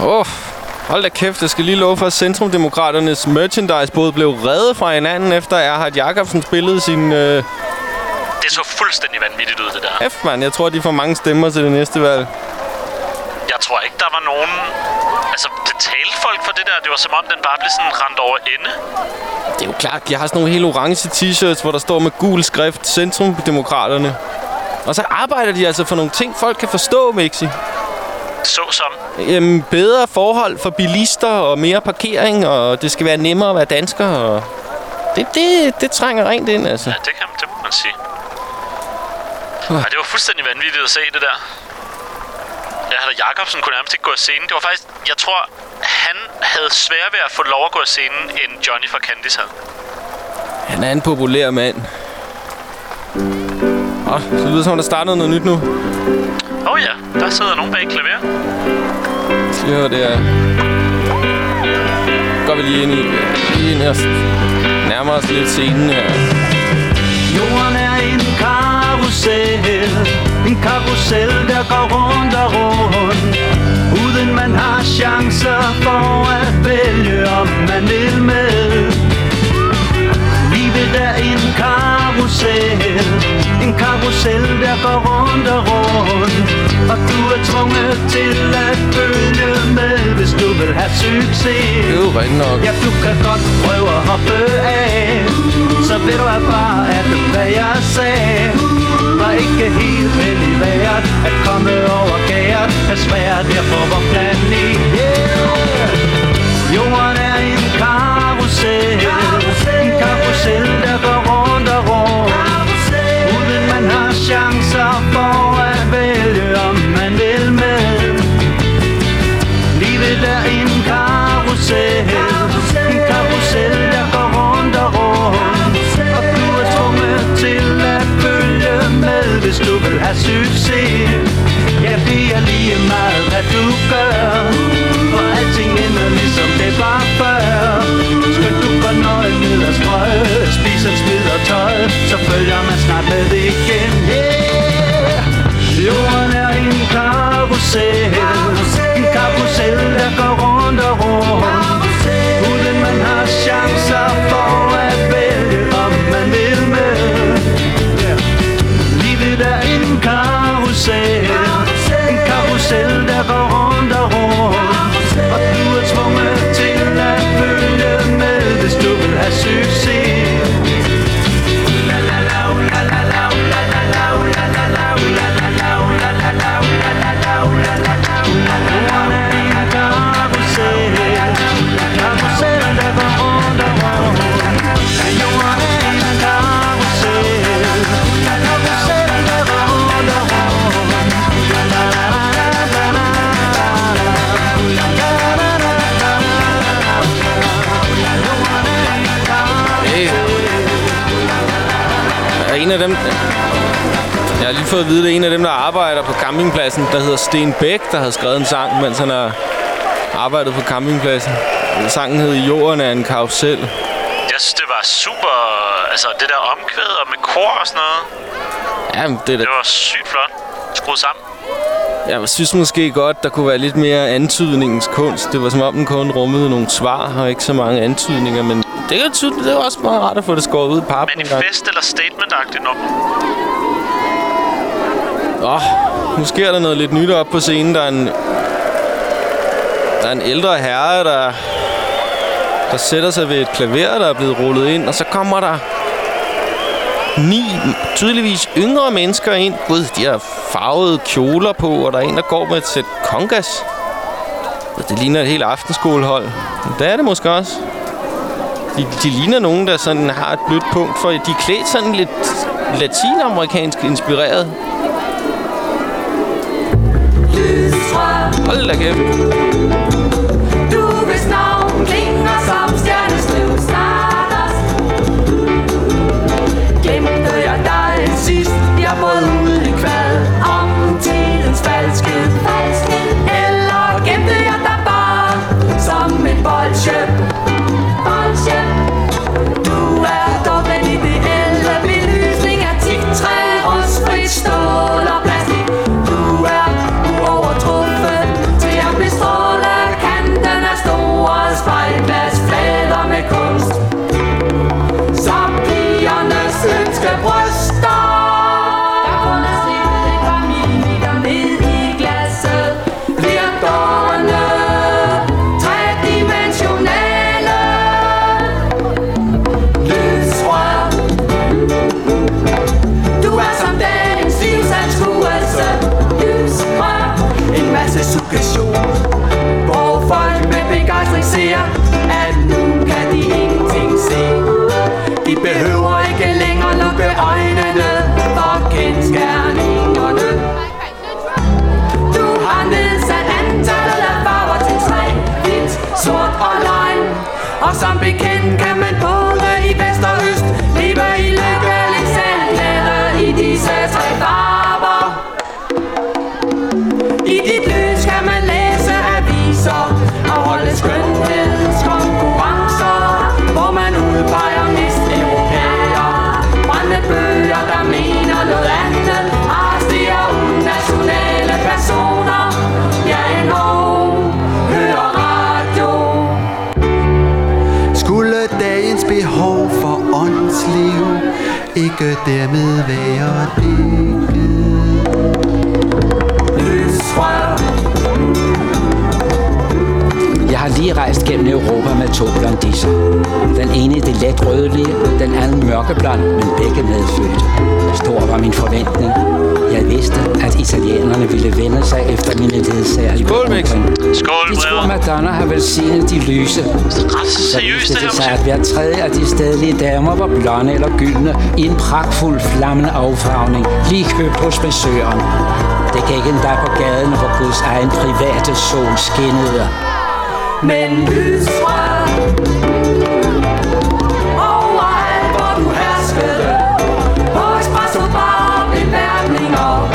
S1: Åh, oh, hold da kæft, jeg skal lige love for, at Centrumdemokraternes merchandise-båd blev reddet fra hinanden, efter Erhard Jacobsen spillede sin... Øh...
S2: Det så fuldstændig vanvittigt ud, det der.
S1: F, mand. Jeg tror, de får mange stemmer til det næste valg.
S2: Jeg tror ikke, der var nogen... Altså, det talte folk for det der. Det var som om, den bare blev sådan rendt over ende.
S1: Det er jo klart, de har sådan nogle helt orange t-shirts, hvor der står med gul skrift Centrumdemokraterne. Og så arbejder de altså for nogle ting, folk kan forstå, Mixi.
S2: Så som.
S1: Jamen, bedre forhold for bilister og mere parkering, og det skal være nemmere at være dansker. Og det, det, det trænger rent ind, altså.
S2: Ja, det kan det må man sige. Ej, det var fuldstændig vanvittigt at se det der. Ja, Hader Jacobsen kunne nærmest ikke gå af scenen. Det var faktisk... Jeg tror, han havde svært ved at få lov at gå af scenen, end Johnny fra Candice havde.
S1: Han er en populær mand. Åh, så lyder det som, om, der startede noget nyt nu.
S2: Åh oh, ja, der sidder nogen bag klaver.
S1: Skal vi høre det her. Går vi lige ind i... Lige ind og nærmer os lidt scenen her.
S5: Jorden er en karusel En karusel, der går rundt og rundt chancer for at vælge, om man vil med. Livet er en karusel. En karusel, der går rundt og rundt. Og du er tvunget til at følge med Hvis du vil have succes.
S1: Det er jo rent nok.
S5: Ja, du kan godt prøve at hoppe af. Så vil du erfare, at hvad jeg sagde Var ikke helt vel i vejret. At komme over gæret Er svært derfor var planet
S1: af dem... Jeg har lige fået at vide, det er en af dem, der arbejder på campingpladsen, der hedder Sten Bæk, der har skrevet en sang, mens han har arbejdet på campingpladsen. Sangen hed Jorden er en karusel.
S2: Jeg synes, det var super... Altså, det der omkvæd og med kor og sådan noget.
S1: Jamen, det er
S2: Det var sygt flot skruet sammen.
S1: Jeg synes måske godt, der kunne være lidt mere antydningens kunst. Det var som om, den kun rummede nogle svar og ikke så mange antydninger, men det er, tydeligt, det er også meget rart at få det skåret ud i pap.
S2: Manifest eller statement-agtigt nummer.
S1: Åh, oh, nu sker der noget lidt nyt op på scenen. Der er en, der er en ældre herre, der, der sætter sig ved et klaver, der er blevet rullet ind, og så kommer der ni tydeligvis yngre mennesker ind. Gud, de har farvede kjoler på, og der er en, der går med et sæt kongas. Det ligner et helt aftenskolehold. Men det er det måske også. De, de ligner nogen, der sådan har et blødt punkt for... De er klædt sådan lidt latinamerikansk inspireret. Hold da kæft.
S9: Og Med
S16: to blondisser. Den ene det let rødlige, den anden mørkeblond, men begge medfødte. Stor var min forventning. Jeg vidste, at italienerne ville vende sig efter mine ledsager i
S1: Skål, Mix.
S2: Skål,
S16: De tror, Madonna har velsignet de lyse. Så viste det sig, at hver tredje af de stedlige damer var blonde eller gyldne i en pragtfuld flammende affarvning, lige købt hos besøgeren. Det gik endda på gaden, hvor Guds egen private sol skinnede.
S9: Men lysrør Overalt hvor du herskede På espresso bar beværtninger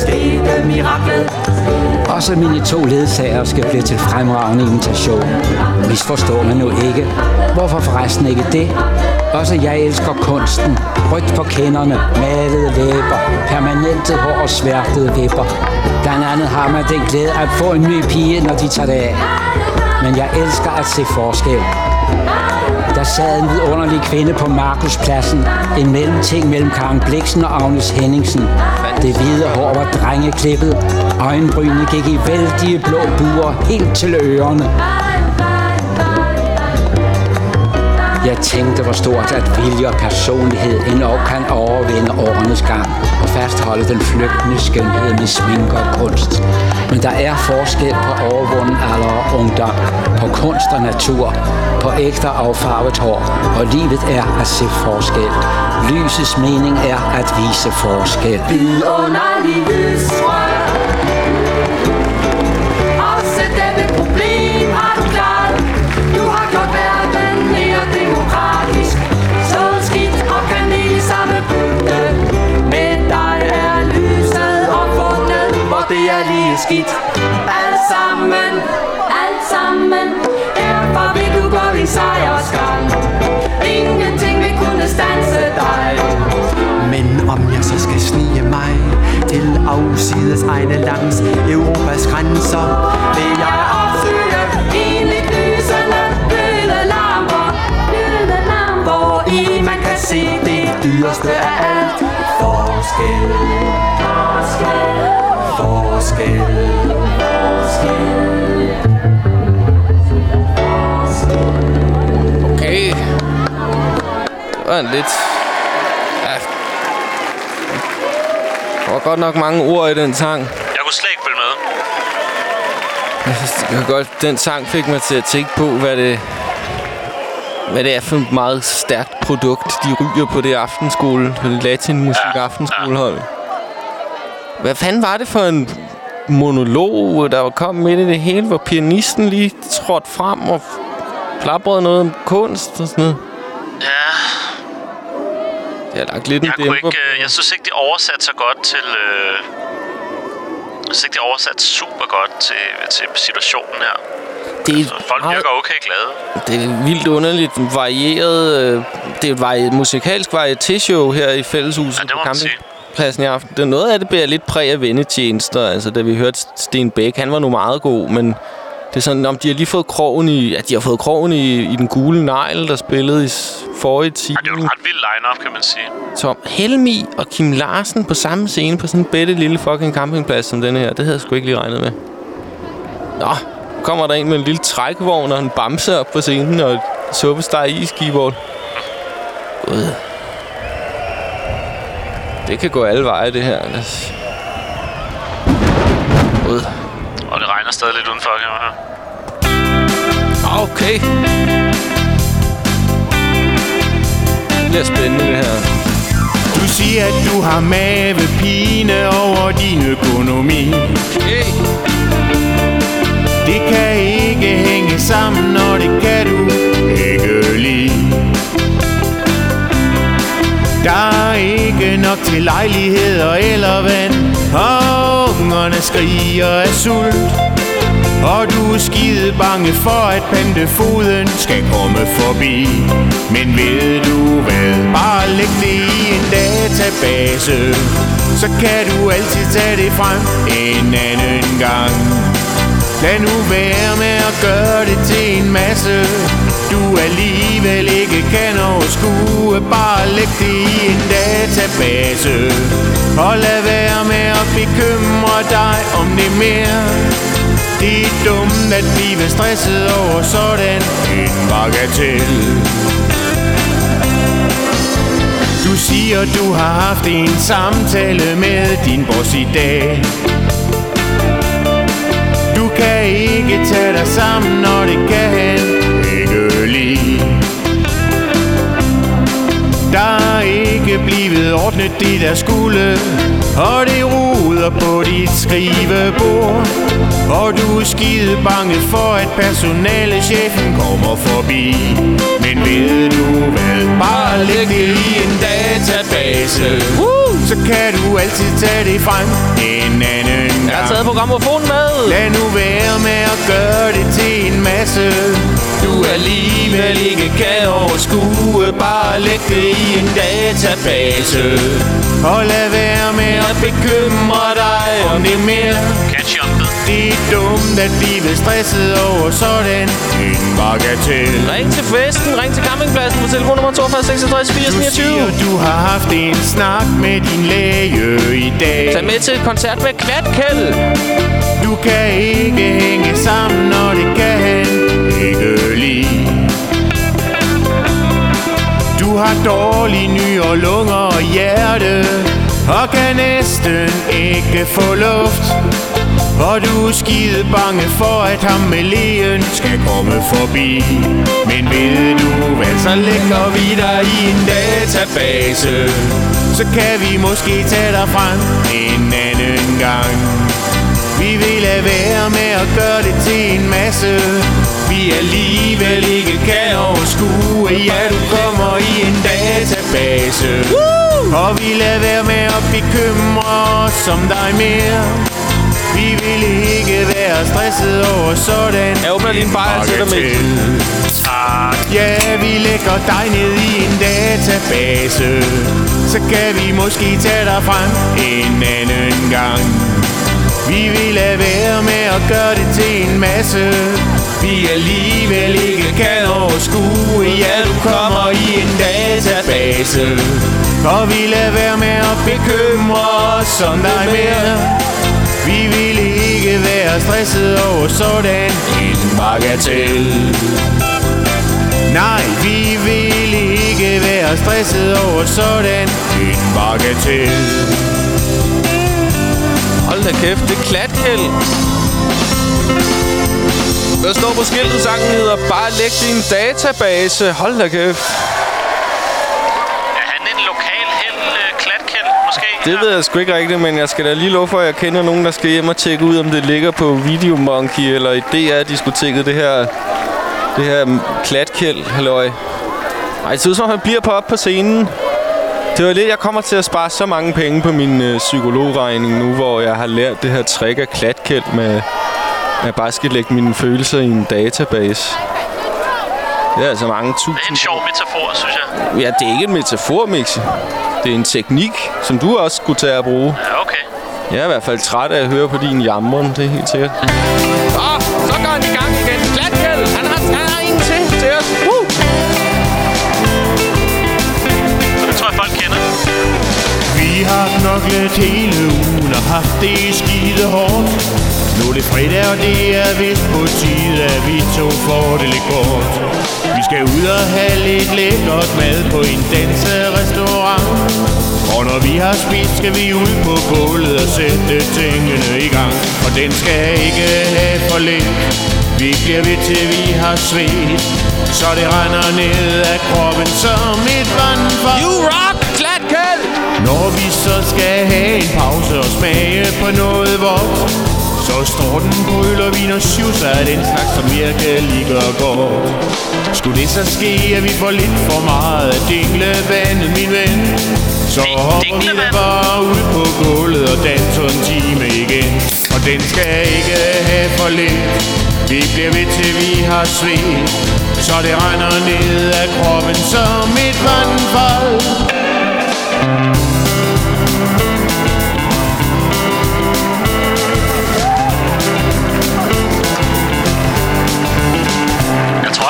S9: Skete miraklet
S16: Også mine to ledsager skal blive til fremragende imitation. Misforstår man nu ikke. Hvorfor forresten ikke det? Også jeg elsker kunsten. Rygt på kenderne, malede læber, permanente hår og sværtede vipper. Blandt andet har man den glæde at få en ny pige, når de tager det af. Men jeg elsker at se forskel. Der sad en vidunderlig kvinde på Markuspladsen. En mellemting mellem Karen Bliksen og Agnes Henningsen. Det hvide hår var drengeklippet. Øjenbrynene gik i vældige blå buer helt til ørerne. Jeg tænkte, hvor stort at vilje og personlighed endnu kan overvinde årenes gang og fastholde den flygtende skønhed med sminke og kunst. Men der er forskel på overvunden alder og ungdom, på kunst og natur, på ægte affarvet hår, og livet er at se forskel. Lysets mening er at vise forskel.
S9: Vidunderlig lysrør
S17: lige skidt. Alt sammen, alt sammen. Derfor vil du gå din sejrsgang Ingenting vil kunne stanse dig.
S18: Men om jeg så skal snige mig til afsides egne langs Europas grænser, vil jeg
S17: Opsøge enligt lysende bløde lamper Bløde lamper Hvor i man kan se det dyreste af alt. Forskel. Forskel
S18: forskel.
S1: Okay. Det var en lidt... Ja. Der var godt nok mange ord i den sang.
S2: Jeg kunne slet ikke følge med.
S1: Jeg synes, godt, den sang fik mig til at tænke på, hvad det, hvad det er for et meget stærkt produkt, de ryger på det aftenskole, på det latinmusik ja, aftenskolehold. Hvad fanden var det for en monolog, der kom midt i det hele, hvor pianisten lige trådte frem og plabrede noget om kunst og sådan noget?
S2: Ja,
S1: Det har lagt lidt en
S2: jeg, kunne
S1: dæmper
S2: ikke, øh, jeg synes ikke, det oversat så godt til... Øh, jeg synes ikke, det er oversat super godt til, til situationen her.
S1: Det er
S2: Så folk virker okay glade.
S1: Det er vildt underligt varieret. øh, Det er et vari- musikalsk varieté-show her i fælleshuset
S2: Ja, det må
S1: på
S2: man sige.
S1: Campingpladsen i aften. Det er noget af det bærer lidt præg af vendetjenester. Altså, da vi hørte Sten Bæk, han var nu meget god, men det er sådan, om de har lige fået krogen i, at de har fået krogen i, i den gule negl, der spillede i forrige time.
S2: Det er jo en ret vild line-up, kan man sige.
S1: Tom Helmi og Kim Larsen på samme scene på sådan en bitte lille fucking campingplads som denne her. Det havde jeg sgu ikke lige regnet med. Nå, kommer der en med en lille trækvogn og en bamse op på scenen og et suppesteg i skibord. Gud. Det kan gå alle veje, det her. Lad Gud.
S2: Og det regner stadig lidt udenfor, kan man høre.
S1: Okay. Det bliver spændende, det her.
S19: Du siger, at du har mavepine over din økonomi.
S1: Hey.
S19: Det kan ikke hænge sammen, og det kan du ikke lide. Der er ikke nok til lejligheder eller vand, og ungerne skriger af sult. Og du er skide bange for, at pantefoden skal komme forbi. Men ved du hvad, bare læg det i en database. Så kan du altid tage det frem en anden gang. Lad nu være med at gøre det til en masse. Du alligevel ikke kan overskue. Bare læg det i en database. Og lad være med at bekymre dig om det mere. Det er dumt at blive stresset over sådan en bagatel Du siger, du har haft en samtale med din boss i dag. Du kan ikke tage dig sammen, når det kan lide der er ikke blevet ordnet det der skulle. Og det ruder på dit skrivebord. Og du er skide bange for at personalechefen kommer forbi. Men ved du hvad, bare læg det i en database. Så kan du altid tage det frem en anden gang
S1: Jeg har taget programmofonen med
S19: Lad nu være med at gøre det til en masse. Du alligevel ikke kan overskue Bare læg det i en database. Og lad være med at bekymre dig om det mere.
S2: Catchy on
S19: Det er dumt at blive stresset over sådan en bagatel
S1: Ring til festen, ring til campingpladsen på telefonnummer 42 66 80
S19: Du
S1: 29.
S19: siger, du har haft en snak med din læge i dag
S1: Tag med til et koncert med Kvatkæld.
S19: Du kan ikke hænge sammen, og det kan han ikke lide. Du har dårlige nyrer, lunger og hjerte, og kan næsten ikke få luft. Og du er skide bange for, at ham med lægen skal komme forbi. Men ved du hvad, så lægger vi dig i en database. Så kan vi måske tage dig frem en anden gang. Vi vil lade være med at gøre det til en masse Vi alligevel ikke kan overskue Ja, du kommer i en database Og vi lader være med at bekymre os om dig mere Vi vil ikke være stresset over sådan
S1: Jeg åbner lige en bajer til dig, Mikkel.
S19: Ja, vi lægger dig ned i en database. Så kan vi måske tage dig frem en anden gang. Vi vil lade være med at gøre det til en masse Vi alligevel ikke kan overskue Ja, du kommer i en database Og vi lader være med at bekymre os om dig mere vi vil ikke være stresset over sådan en bagatel Nej, vi vil ikke være stresset over sådan en bagatel
S1: Hold da kæft, det er klatkæld. Der står på skiltet, sangen hedder Bare læg din database. Hold da kæft.
S2: Er han en lokal held, øh, klatkæld, måske?
S1: Det ved jeg sgu ikke rigtigt, men jeg skal da lige love for, at jeg kender nogen, der skal hjem og tjekke ud, om det ligger på Videomonkey eller i DR-diskoteket, det her, det her klatkæld, halløj. Ej, det ser ud som, han bliver på op på scenen. Det var lidt, jeg kommer til at spare så mange penge på min øh, psykologregning nu, hvor jeg har lært det her trick af klatkæld med, at jeg bare skal lægge mine følelser i en database. Det er altså mange tusind...
S2: Det er en sjov metafor, synes jeg.
S1: Ja, det er ikke en metafor, Mixi. Det er en teknik, som du også skulle tage at bruge.
S2: Ja, okay.
S1: Jeg er i hvert fald træt af at høre på din jamren, det er helt sikkert. Åh, så går han i gang igen. Klatkæld, han har, han har en til til os.
S2: Så det tror jeg, folk kender.
S19: Vi har knoklet hele ugen og haft det skide hårdt Nu er det fredag, og det er vist på tide, at vi to får det lidt kort. Vi skal ud og have lidt lækkert mad på en danserestaurant. Og når vi har spist, skal vi ud på gulvet og sætte tingene i gang. Og den skal ikke have for lidt. Vi bliver ved til vi har svedt. Så det render ned af kroppen som et vandfald
S1: You rock, klatkæld!
S19: når vi så skal have en pause og smage på noget vådt Så står den på øl og vin og sjusser af den slags, som virkelig gør godt. Skulle det så ske, at vi får lidt for meget af dinglevandet, min ven? Så hopper vi da bare ud på gulvet og danser en time igen. Og den skal ikke have for lidt. Vi bliver ved til vi har svedt. Så det regner ned af kroppen som et vandfald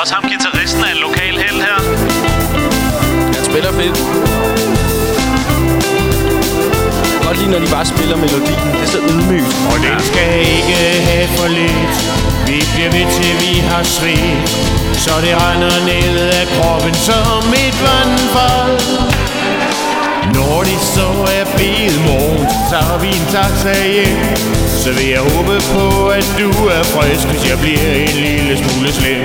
S2: også, ham gitarristen er en lokal held her.
S1: Han spiller fedt. Godt lide, når de bare spiller melodien. Det er så ydmygt.
S19: Og den skal ikke have for lidt Vi bliver ved til vi har svedt Så det render ned af kroppen som et vandfald Når det så er blevet morgen tager vi en taxa hjem. Så vil jeg håbe på at du er frisk Hvis jeg bliver en lille smule slem.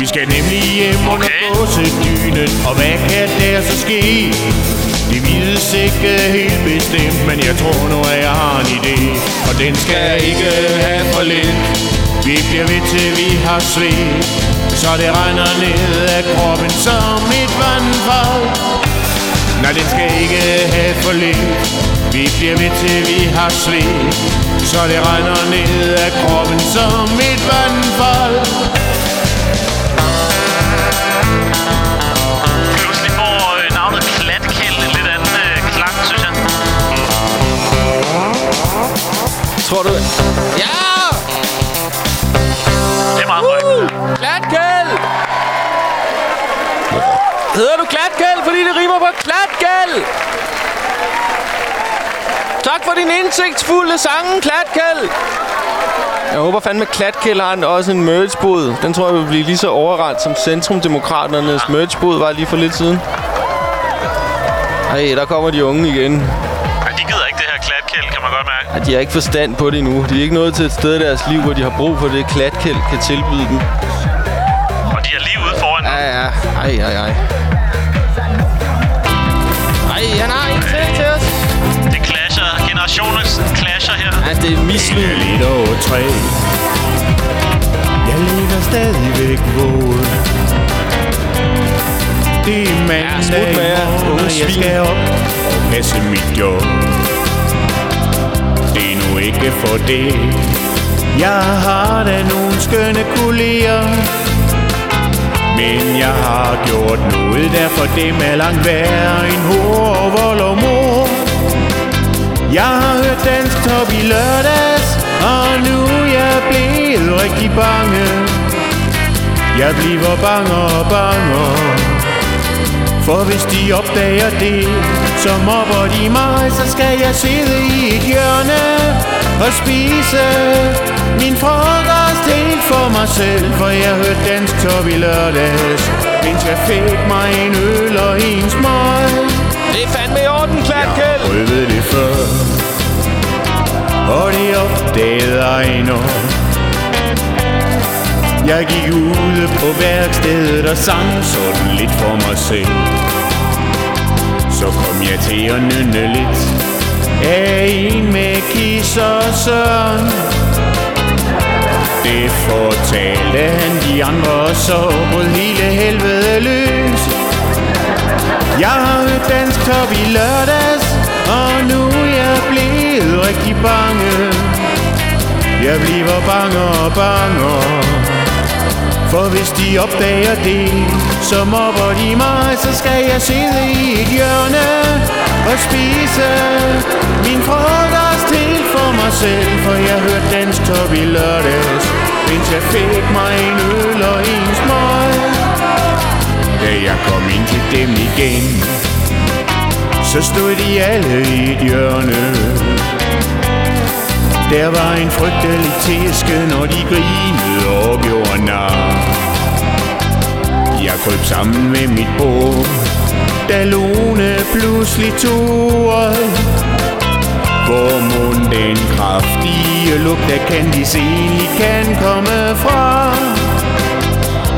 S19: Vi skal nemlig hjem under gåsedynen Og hvad kan der så ske? Det vides ikke helt bestemt, men jeg tror nu, at jeg har en idé. Og den skal ikke have for lidt Vi bliver ved til vi har svedt Så det regner ned af kroppen som et vandfald Nej, den skal ikke have for lidt Vi bliver ved til vi har svedt Så det regner ned af kroppen som et vandfald
S2: Pludselig får øh, navnet klatkæld en lidt anden øh, klang, synes jeg.
S1: Tror du... Ja!
S2: Det er meget højt.
S1: Klatkæld! Hedder du klatkæld, fordi det rimer på klatkæld? Tak for din indsigtsfulde sange, klatkæld! Jeg håber fandme, at Klatkæld har en- også en merchbod. Den tror jeg vil blive lige så overrendt, som Centrumdemokraternes merchbod var lige for lidt siden. Ej, der kommer de unge igen.
S2: Ej, de gider ikke det her klatkæld, kan man godt mærke.
S1: Ej, de har ikke forstand på det endnu. De er ikke nået til et sted i deres liv, hvor de har brug for det, Klatkæld kan tilbyde dem.
S2: Og de er lige ude foran.
S1: Ja, ja. Ej, ej. Ej,
S2: clasher. Generationens clasher her.
S1: Ja, det er mislyd.
S19: lidt over tre. Jeg ligger stadigvæk vågen Det er mandag
S1: jer,
S19: i morgen, og jeg skal op. Og passe mit job Det er nu ikke for det. Jeg har da nogle skønne kolleger. Men jeg har gjort noget, der for dem er langt værre end hår og vold og mor jeg har hørt dansk top i lørdags Og nu er jeg blevet rigtig bange. Jeg bliver bange og bange. For hvis de opdager det Så mobber de mig Så skal jeg sidde i et hjørne Og spise min frokost helt for mig selv. For jeg hørte dansk top i lørdags Mens jeg fik mig en øl og en smøg prøvet det før. Og de opdagede Ejner Jeg gik ude på værkstedet og sang sådan lidt for mig selv. Så kom jeg til at nynne lidt Af en med kis og søren Det fortalte han de andre og så brød hele helvede løs. Jeg har hørt dansk top i lørdags og nu er jeg blevet rigtig bange. Jeg bliver bange og bange. For hvis de opdager det Så mobber de mig. Så skal jeg sidde i et hjørne Og spise. Min frokost helt for mig selv For jeg hørte dansk top i lørdags Mens jeg fik mig en øl og en smøg. Da jeg kom ind til dem igen så stod de alle i et hjørne. Der var en frygtelig tæske, når de grinede og gjorde nar. Jeg kryb sammen med mit bord Da Lone pludselig tog øje Hvor mund den kraftige lugt af Candice egentlig kan komme fra?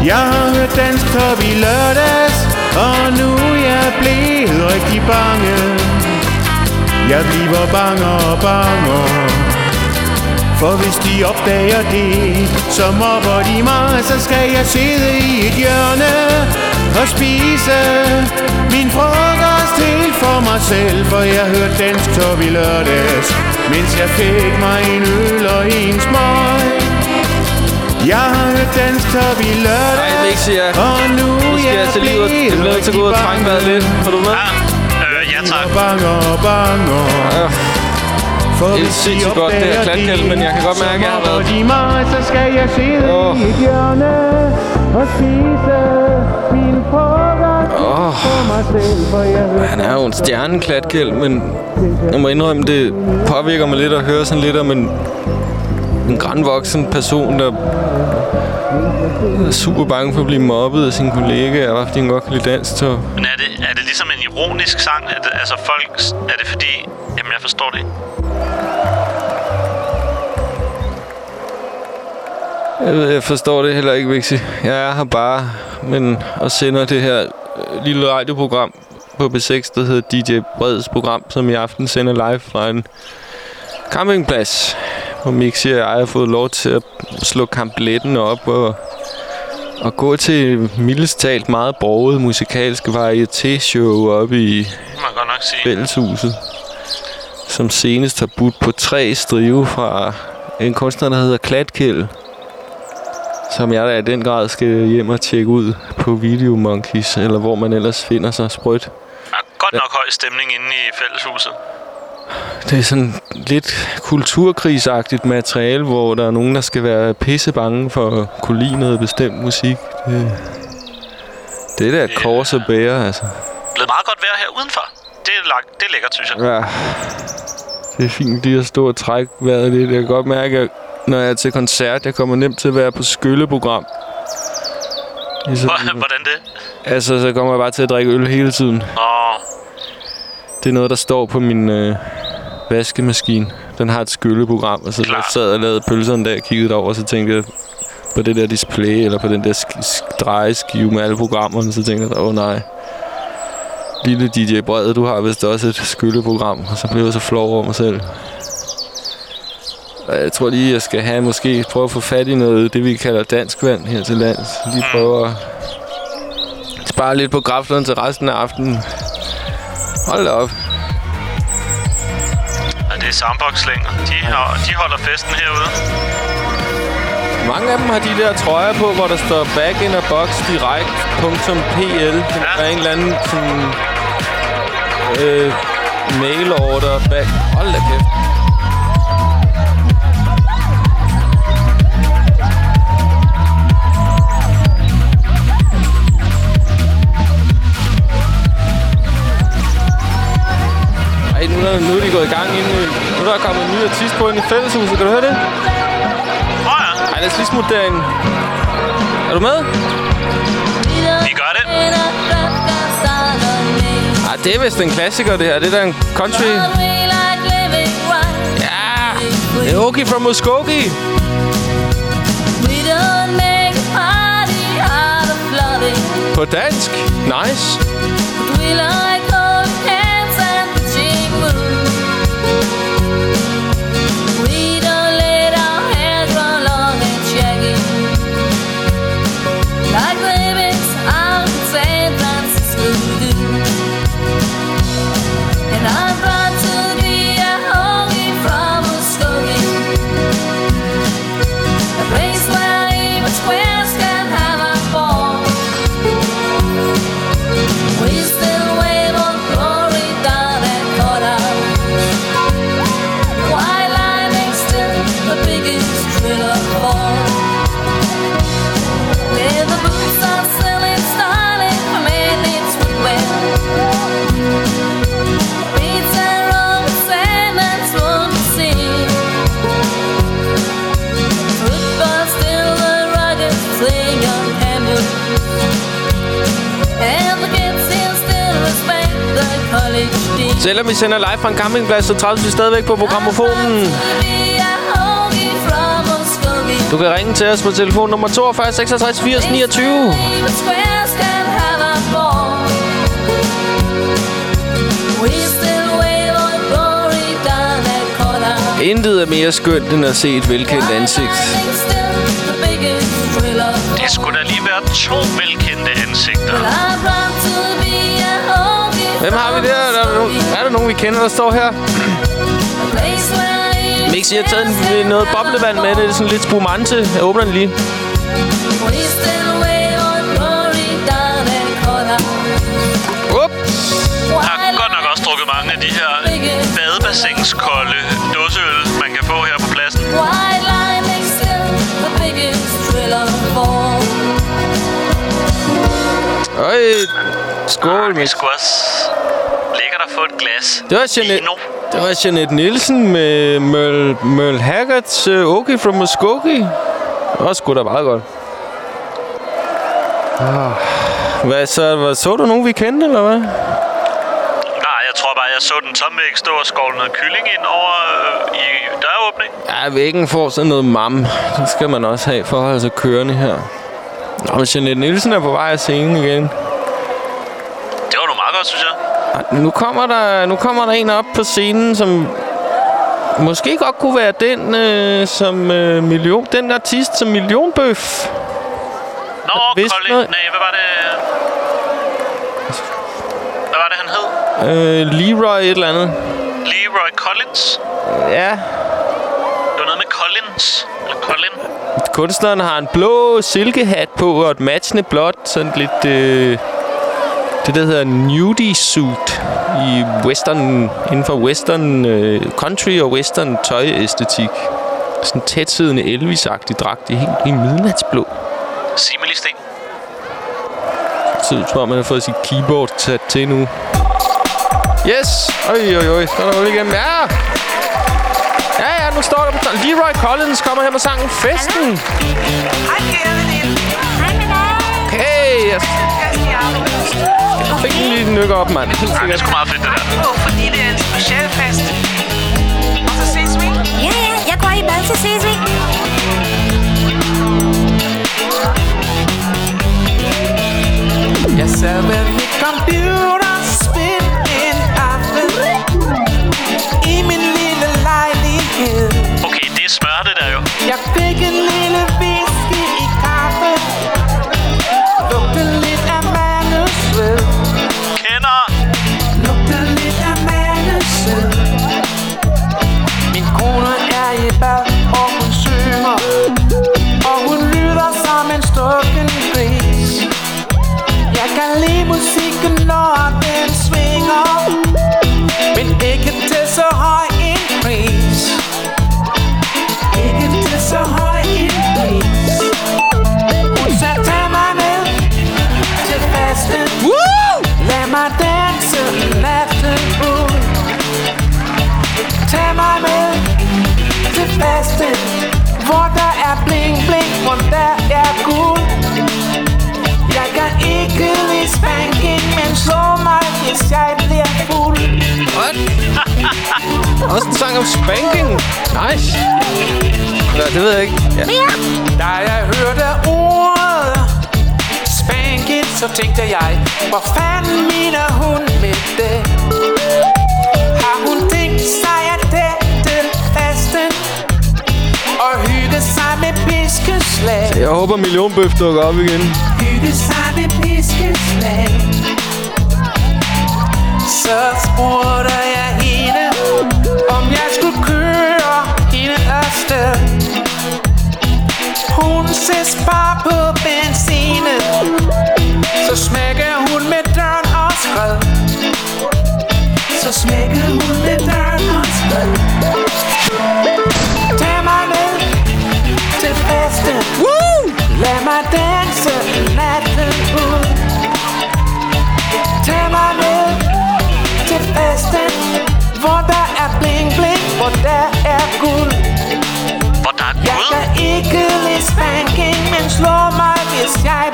S19: Jeg har hørt dansk top i lørdags. Og nu er jeg blevet rigtig bange. Jeg bliver bange og bange. For hvis de opdager det Så mobber de mig. Så skal jeg sidde i et hjørne Og spise Min frokost helt for mig selv. For jeg hørte dansk top i lørdags Mens jeg fik mig en øl og en smøg jeg har hørt dansk top i lørdag
S1: Ej, Mixi, ja.
S19: Og nu
S1: Nu skal
S19: er
S1: jeg til lige ud. Jeg bliver nødt til at gå ud og trænge vejret lidt. Har du med?
S2: Øh, ja tak.
S19: Bange og bange For
S1: Det er sindssygt godt, det her klatkald, men jeg kan godt mærke, at jeg har været...
S19: de mig, så skal jeg sidde oh. i et hjørne Og spise min frokost
S1: Åh.
S19: for
S1: Han er jo en stjerneklatkæld, men jeg må indrømme, det påvirker mig lidt at høre sådan lidt om en, en grandvoksen person, der er super bange for at blive mobbet af sine kollegaer, bare fordi han godt kan lide dansk top.
S2: Men er det, er det ligesom en ironisk sang? Er det, altså folk... Er det fordi... Jamen, jeg forstår det ikke.
S1: Jeg, ved, jeg forstår det heller ikke, Vixi. Jeg er her bare, men og sender det her øh, lille radioprogram på B6, der hedder DJ Breds program, som i aften sender live fra en campingplads, hvor Mixi og jeg har fået lov til at slå kampletten op og, og gå til mildest talt meget borget musikalske varieté-show op i fælleshuset, som senest har budt på tre strive fra en kunstner, der hedder Klatkæld, som jeg da i den grad skal hjem og tjekke ud på Video Monkeys, eller hvor man ellers finder sig sprødt.
S2: Der er godt nok høj stemning inde i fælleshuset.
S1: Det er sådan lidt kulturkrigsagtigt materiale, hvor der er nogen, der skal være pisse bange for at kunne lide noget bestemt musik. Det, det er da et kors at bære, altså.
S2: Blevet meget godt vejr her udenfor. Det er, lag- det er lækkert, synes jeg.
S1: Ja. Det er fint lige at stå og trække vejret lidt. Jeg kan godt mærke, at når jeg er til koncert, jeg kommer nemt til at være på skylleprogram. Ligesom,
S2: Hvordan det?
S1: altså, så kommer jeg bare til at drikke øl hele tiden.
S2: Åh,
S1: Det er noget, der står på min øh, vaskemaskine. Den har et skylleprogram, og så jeg sad og lavede pølserne, da jeg kiggede derover, og så tænkte jeg på det der display, eller på den der sk- sk- drejeskive med alle programmerne, så tænkte jeg, åh oh, nej. Lille DJ Brede, du har vist også et skylleprogram, og så blev jeg så flov over mig selv. Og Jeg tror lige, jeg skal have måske prøve at få fat i noget, det vi kalder dansk vand her til lands. Lige prøve at spare lidt på kræfterne til resten af aftenen. Hold da op.
S2: ja, er soundbox-længer. De, har, de holder festen herude.
S1: Mange af dem har de der trøjer på, hvor der står back in a box direct.pl. Der er en eller anden sådan, øh, mail order back. Hold da kæft. Ej, nu nu er de gået i gang. Inden, nu er der kommet en ny artist på ind i fælleshuset. Kan du høre det?
S2: Åh oh, ja.
S1: Ej, lad os lige smutte derind. Er du med?
S2: Vi gør det.
S1: Ej, det er vist en klassiker, det her. Det er da en country. Ja, det er okay from Muskogee. På dansk. Nice. Selvom vi sender live fra en campingplads, så træffes vi stadigvæk på programmofonen. Du kan ringe til os på telefon nummer 42 66 80 29. Intet er mere skønt, end at se et velkendt ansigt.
S2: Det skulle
S1: kender, der står her?
S9: place where
S1: Mix, jeg har taget en, noget boblevand med. Det er sådan lidt spumante. Jeg åbner den lige. Ups.
S2: Jeg har godt nok også drukket mange af de her badebassinskolde dåseøl, man kan få her på pladsen.
S9: White lightning still the
S2: få et glas.
S1: Det var Jeanette, det var Jeanette Nielsen med Merle, Merle Haggards uh, Okay from Muskogee. Det var sgu da meget godt. Ah. Hvad så? Hvad, så du nogen, vi kendte, eller hvad?
S2: Nej, jeg tror bare, jeg så den tomme væg stå og skovle noget kylling ind over øh, i døråbning.
S1: Ja, væggen får sådan noget mam. Det skal man også have for at holde sig kørende her. Nå, men Jeanette Nielsen er på vej af scenen igen.
S2: Det var nu meget godt, synes jeg.
S1: Nu kommer der, nu kommer der en op på scenen, som måske godt kunne være den, øh, som øh, million, den artist som millionbøf.
S2: Nå, Colin.
S1: noget-
S2: Nej, hvad var det? Hvad var det, han hed?
S1: Øh, Leroy et eller andet.
S2: Leroy Collins?
S1: Ja,
S2: Det var noget med Collins. Eller Colin.
S1: kunstneren har en blå silkehat på og et matchende blåt, sådan lidt... Øh, det, der hedder nudie suit i western, inden for western øh, country og western tøjæstetik. Sådan tætsiddende Elvis-agtig dragt i helt i midnatsblå.
S2: Sig mig lige, Sten.
S1: Så jeg tror, man har fået sit keyboard sat til nu. Yes! Oj, oj, oj. Så er der hul igennem. Ja! Ja, ja, nu står der på... Leroy Collins kommer her med sangen Festen.
S20: Hej, kære veninde.
S1: Fik den lige nykker op, mand.
S2: Ja, det er sgu meget fedt, det der.
S20: på, fordi det er en speciel fest. Og så ses vi.
S21: Ja, ja, jeg går i bad, så ses vi.
S17: Jeg sad ved mit computer spil en aften I min lille lejlighed
S1: Også en sang om spanking. Nice. Nå, det ved jeg ikke. Ja.
S17: Da jeg hørte ordet spanking, så tænkte jeg Hvor fanden mener hun med det? Har hun tænkt sig at dætte fasten Og hygge sig med piskeslag
S1: Jeg håber, millionbøf dukker op igen.
S17: Hygge sig med piskeslag Så spurgte Så smækker hun med skred Tag mig med til festen Woo! Lad mig danse natten ud. Tag mig med til festen Hvor der er bling bling Hvor der er guld.
S2: Hvor der er
S17: Jeg kan ikke lide spanking Men slå mig hvis jeg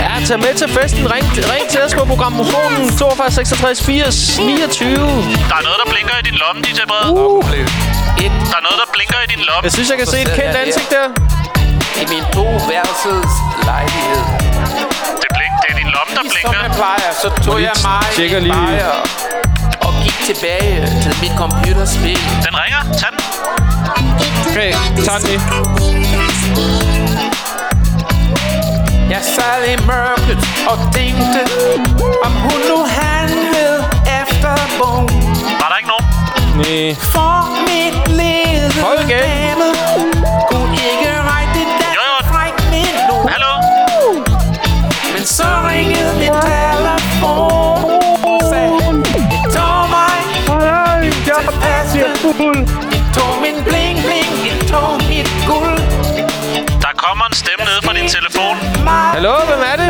S1: Ja, tag med til festen. Ring, ring til os på programmofonen 42 66 80 29.
S2: Der er noget, der blinker i din lomme, DJ Brede.
S1: Uh.
S2: Der er noget, der blinker i din lomme.
S1: Jeg synes, jeg kan se et kendt ansigt der.
S17: I min toværelses lejlighed
S2: Det, blink, det er din lomme, der
S17: Som
S2: blinker.
S17: jeg plejer, så tog jeg mig
S1: tjekker lige.
S17: bajer Og gik tilbage til mit computerspil
S2: Den ringer. Tag den.
S1: Okay, tag den lige.
S17: Jeg sad i mørket og tænkte Om hun nu handlede efter bog
S2: Var der ikke nogen?
S1: Nej.
S17: For mit lede
S1: Hold igen.
S2: Hallo,
S1: hvem er det?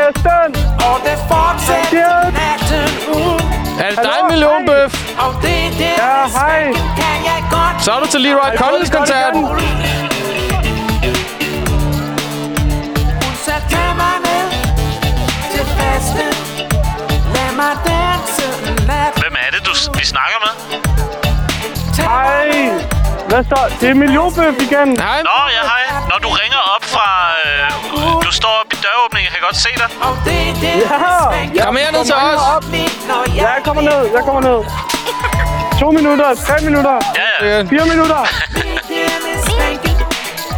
S6: Festen!
S17: Og det fortsætter natten ud
S1: Er det dig, millionbøf?
S17: Og det der
S6: Ja, hej.
S17: kan jeg godt
S1: Så er du til Leroy Collins koncerten.
S17: Så tag mig med til festen Lad mig danse nat
S2: Hvem er det, du, vi snakker med?
S6: Hej! Hvad så? Det er millionbøf igen.
S1: Hej.
S2: Nå, ja, hej. Når du ringer op fra... jeg kan godt se dig.
S6: Ja!
S1: Kom herned til os.
S6: Ja, jeg kommer ned. Jeg kommer ned. To minutter. Tre minutter.
S2: Ja, ja.
S6: Fire minutter.
S17: Med spanking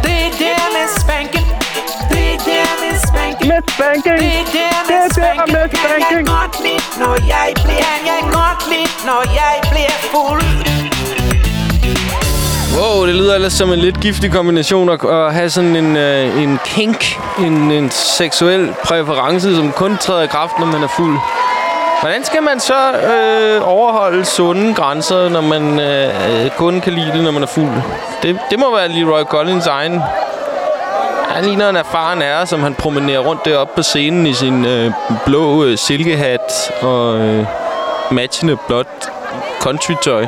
S17: Det der med spanking Det der med spanking
S6: Med spanking.
S17: Det der
S6: Det
S17: med
S6: er der
S17: spanking
S6: med
S17: Kan jeg
S6: spanking.
S17: godt lide, når jeg bliver jeg godt lide, når jeg bliver fuld
S1: Wow, det lyder ellers som en lidt giftig kombination at, at have sådan en, øh, en kink, en, en seksuel præference, som kun træder i kraft, når man er fuld. Hvordan skal man så øh, overholde sunde grænser, når man øh, øh, kun kan lide det, når man er fuld? Det, det må være Leroy Collins egen. Han ligner en erfaren herre, som han promenerer rundt deroppe på scenen i sin øh, blå øh, silkehat og øh, matchende blåt country-tøj.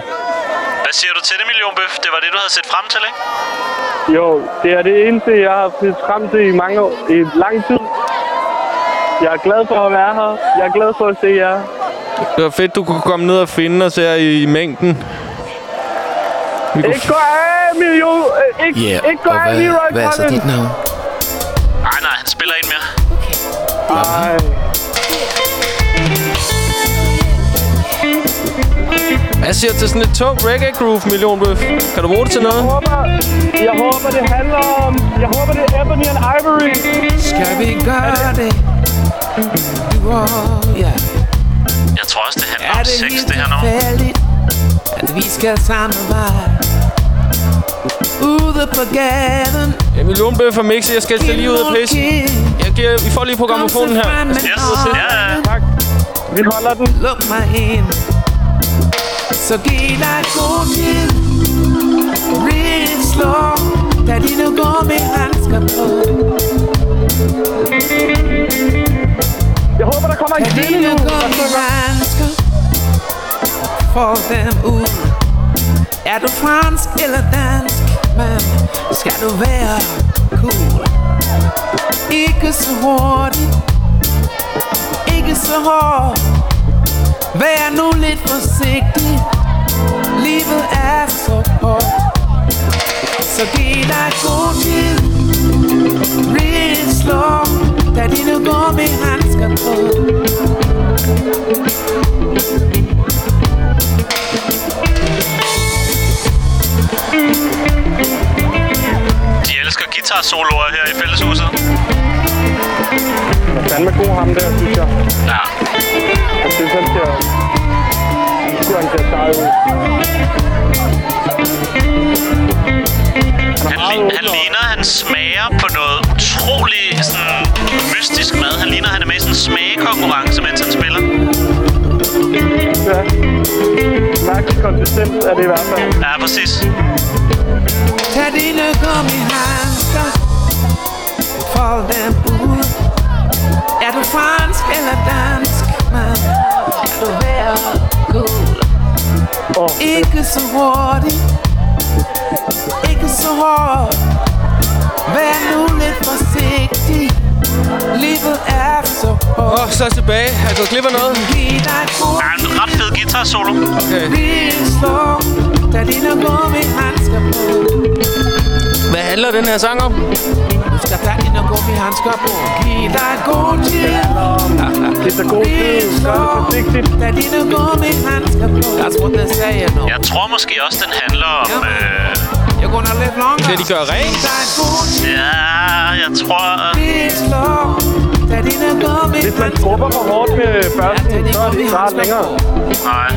S2: Hvad siger du til det, millionbøf? Det var det, du havde set frem til, ikke?
S6: Jo, det er det eneste, jeg har set frem til i mange år, i lang tid. Jeg er glad for at være her. Jeg er glad for at se jer.
S1: Det var fedt, du kunne komme ned og finde os her i, i mængden. Vi kunne
S6: Ikke gå af, øh, Ikke,
S22: Ja,
S6: ikke gå
S22: og
S6: af,
S22: hvad,
S6: Leroy
S22: hvad er så dit navn?
S2: Nej, nej, han spiller en mere.
S6: Nej.
S1: Hvad siger du til sådan et tungt reggae groove, millionbøf? Kan du bruge det til
S6: Jeg
S1: noget?
S6: håber, jeg håber, det handler om... Jeg håber, det er Ebony and Ivory.
S17: Skal vi gøre det? Du og jeg
S2: Jeg tror også, det handler
S17: Er
S2: om
S17: det
S2: sex, det her nummer.
S17: at vi skal samme vej? Ude på gaden
S1: Ja, millionbøf og mixer, jeg skal til lige ud og pisse. Jeg giver, vi får lige programmofonen her.
S2: Yes, ja, ja.
S6: Tak. Vi holder den.
S17: Luk mig ind Så giv dig god tid Really slow Da de nu går med handsker på
S6: Jeg håber, der kommer en
S17: Da de
S6: kvinde
S17: nu
S6: nu.
S17: går med handsker Få dem ud Er du fransk eller dansk? men skal du være cool. Ikke så hurtig, ikke så hård. Vær nu lidt forsigtig, livet er så kort. Så giv dig god tid, bliv slå, da dine gummihandsker på.
S2: De elsker guitar-soloer her i fælleshuset.
S6: Han er fandme god ham der, synes jeg.
S2: Ja.
S6: Jeg synes, han ser... Jeg synes, han ser sej ud.
S2: Han, li- han ligner, han smager på noget utrolig sådan, mystisk mad. Han ligner, han er med i sådan en smagekonkurrence, mens han spiller.
S6: Ja. Mærkelig konsistens er det i hvert fald.
S2: Ja, præcis.
S17: Tag dine gummihandsker, fold dem ud. Er du fransk eller dansk, man? Du være cool?
S6: Oh,
S17: ikke så hurtig, ikke så hård. Vær nu lidt forsigtig, livet er så hårdt.
S1: Åh, oh, så er jeg tilbage. Er jeg gået glip af noget?
S17: Giv dig god
S2: Ja, en ret fed.
S1: Okay.
S17: Dine gummihandsker på.
S1: Hvad handler den her sang om?
S17: Du skal tage dine gummihandsker på. Giv dig god tid.
S6: Det er god tid. Gør det forsigtigt.
S17: Tag dine gummihandsker på. That's what they say, you know.
S2: Jeg tror måske også, den handler om... Øh,
S17: You're gonna live longer.
S1: Skal de gøre rent?
S17: Giv dig god tid.
S2: ja, jeg tror...
S17: Tag dine
S6: Hvis man skubber for hårdt med børsten, så er det snart længere.
S2: Nej.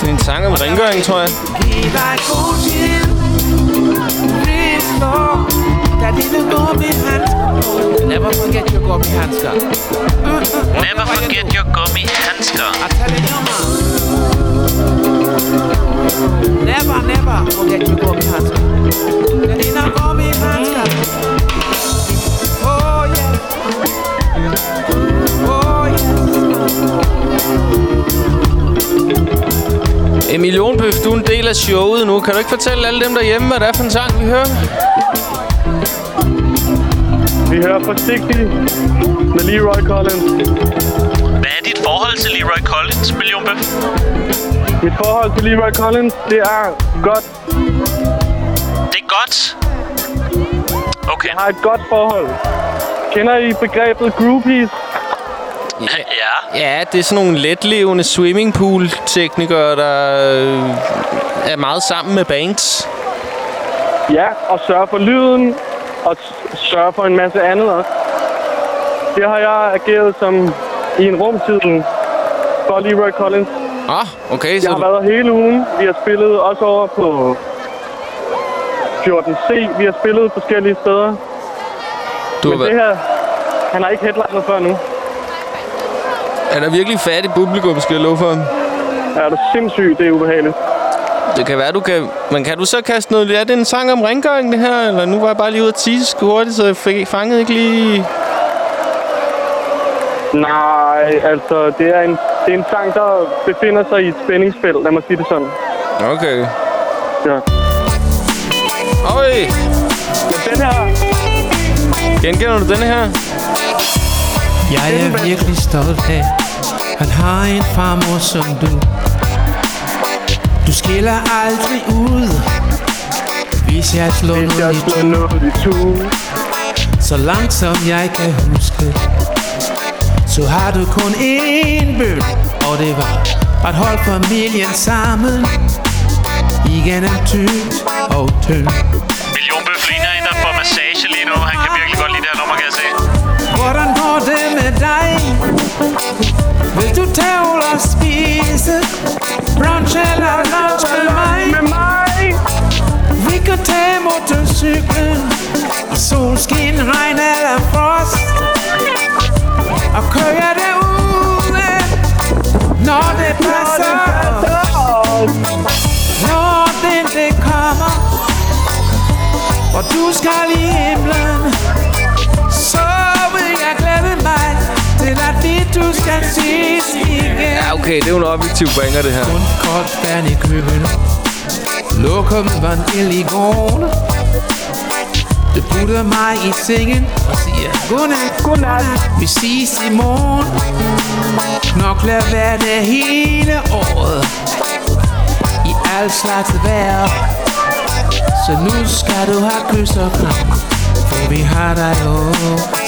S1: Det er en sang om rengøring, tror jeg.
S17: Giv dig god tid. Bliv slå, tag dine gummihandsker på. Never forget your gummihandsker.
S2: Never forget your gummi-handsker.
S17: I'm telling you, man. Never, never forget your gummihandsker. Tag dine gummihandsker på. Oh, yeah. Oh, yeah.
S1: Emil Jonbøf, du er en del af showet nu. Kan du ikke fortælle alle dem derhjemme, hvad det er for en sang, vi hører?
S6: Vi hører forsigtigt med Leroy Collins.
S2: Hvad er dit forhold til Leroy Collins, Millionbøf?
S6: Mit forhold til Leroy Collins, det er godt.
S2: Det er godt. Okay.
S6: Jeg har et godt forhold. Kender I begrebet groupies?
S2: Ja.
S1: Ja, det er sådan nogle letlevende swimmingpool-teknikere, der øh, er meget sammen med bands.
S6: Ja, og sørge for lyden, og sørge for en masse andet også. Det har jeg ageret som i en rumtid for Leroy Collins.
S1: Ah, okay. Så
S6: Jeg har
S1: du,
S6: været hele ugen. Vi har spillet også over på 14C. Vi har spillet forskellige steder.
S1: du har
S6: Men det
S1: været,
S6: her, han har ikke headlinet før nu.
S1: er der virkelig fat i publikum, skal jeg love for?
S6: Ja, det er sindssygt, det er ubehageligt.
S1: Det kan være, du kan... Men kan du så kaste noget... Er det en sang om rengøring, det her? Eller nu var jeg bare lige ude at tisse hurtigt, så jeg fik, fangede ikke lige...
S6: Nej, altså, det er, en, det er en sang, der befinder sig i et spændingsfelt, lad mig sige det sådan.
S1: Okay.
S6: Ja.
S1: Øj!
S6: Men den her,
S1: Genkender du denne her?
S17: Jeg er virkelig stolt af at have en farmor som du. Du skiller aldrig ud, hvis jeg slår
S6: hvis jeg
S17: noget i
S6: slår noget i tu.
S17: Så langt som jeg kan huske Så har du kun én bøn Og det var at holde familien sammen Igennem tykt og tynd
S2: Millionbøf ligner en, der får massage lige nu. Han kan virkelig godt lide det her nummer, kan jeg se.
S17: Hvordan går det med dig? Vil du tage ud og spise? Brunch eller lunch med mig?
S6: Med mig!
S17: Vi kan tage motorcyklen I solskin, regn eller frost Og køre det ude Når det passer Når den det kommer Og du skal i himlen
S1: Ja, okay, det er jo en objektiv banger, det her.
S17: Kun koldt vand i køben Lokum vand ild i gården Det putter mig i sengen og siger godnat, godnat. Vi ses i morgen. Knokler hver dag hele året. I al slags vejr. Så nu skal du have kys og kram. For vi har dig jo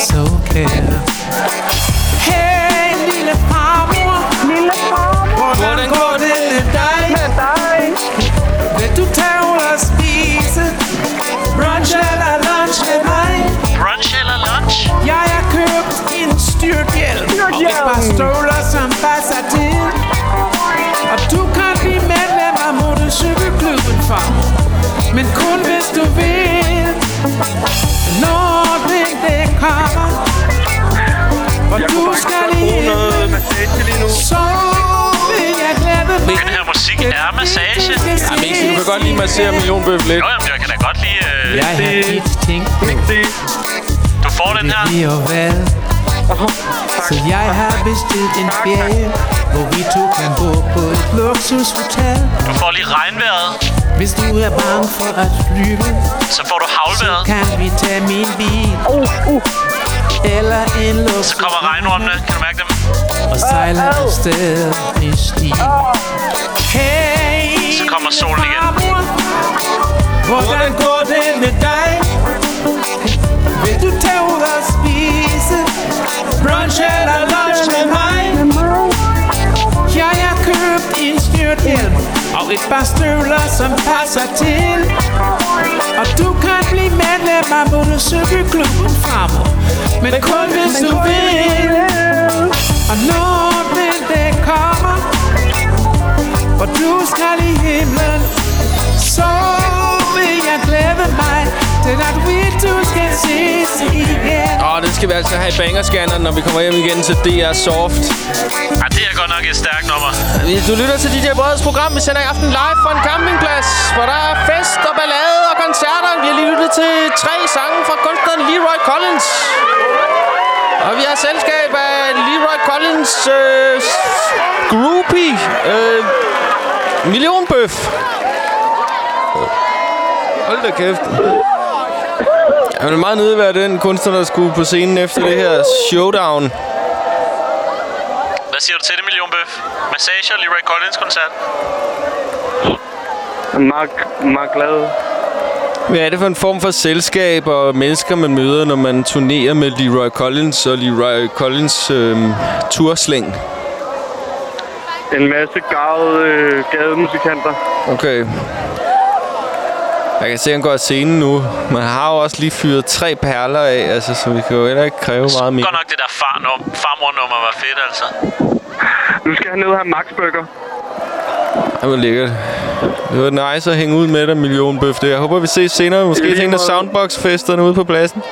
S17: så kære. Hvordan går det med dig? Med dig. Vil du tage ud og spise? Brunch eller lunch med mig?
S2: Brunch eller lunch?
S17: Jeg har købt en styrthjelm og et par støvler, som passer til. Og du kan blive medlem af motorcykelklubben, far. Men kun
S2: Er massage.
S1: Ja, Mixi, du kan godt lige massere millionbøf lidt.
S2: Jo, jamen, jeg kan da godt lide... Øh,
S17: Jeg har tænkt på,
S2: Du får den her.
S17: det og hvad. Så jeg har bestilt en ferie, hvor vi to kan bo på et luksushotel.
S2: Du får lige regnvejret.
S17: Hvis du er bange for at flyve,
S2: Så får du havlvejret.
S17: kan vi tage min bil. Eller en luksus.
S2: Så kommer regnormene. Kan du mærke dem?
S17: Og sejle afsted i sti. Hey,
S2: Så kommer solen igen.
S17: hvordan går det med dig? Vil du tage ud og spise? Brunch eller lunch med mig? Jeg har købt en styrthjelm og et par støvler, som passer til. Og du kan blive medlem af motorcykelklubben fremover. Men kun hvis du vil. Og når den dag kommer, og du skal i himlen, så vil jeg glæde mig til at vi to skal ses igen.
S1: Åh, den skal vi altså have i bangerscanneren, når vi kommer hjem igen til DR Soft.
S2: Ja, det er godt nok et stærkt nummer.
S1: Du lytter til DJ Breds program. Vi sender i aften live fra en campingplads, hvor der er fest og ballade og koncerter. Vi har lige lyttet til tre sange fra kunstneren Leroy Collins. Og vi har selskab af Leroy Collins øh, groupie, øh, millionbøf. Hold da kæft. Jeg vil meget nede være den kunstner, der skulle på scenen efter det her showdown.
S2: Hvad siger du til det, Millionbøf? Massage og Leroy Collins koncert?
S6: Meget, meget glad.
S1: Hvad er det for en form for selskab og mennesker, man møder, når man turnerer med Leroy Collins og Leroy Collins øh, turslæng?
S6: En masse gavede øh, gademusikanter.
S1: Okay. Jeg kan se, at han går af scenen nu. Man har jo også lige fyret tre perler af, altså, så vi kan jo heller ikke kræve meget mere.
S2: Godt nok det der farnum, farmor-nummer var fedt, altså.
S6: Nu skal han ned og have Max Burger.
S1: Det var lækkert. Det var nice at hænge ud med dig, millionbøf. Det. Jeg håber, vi ses senere. Måske til en af
S6: måde.
S1: soundbox-festerne ude på pladsen.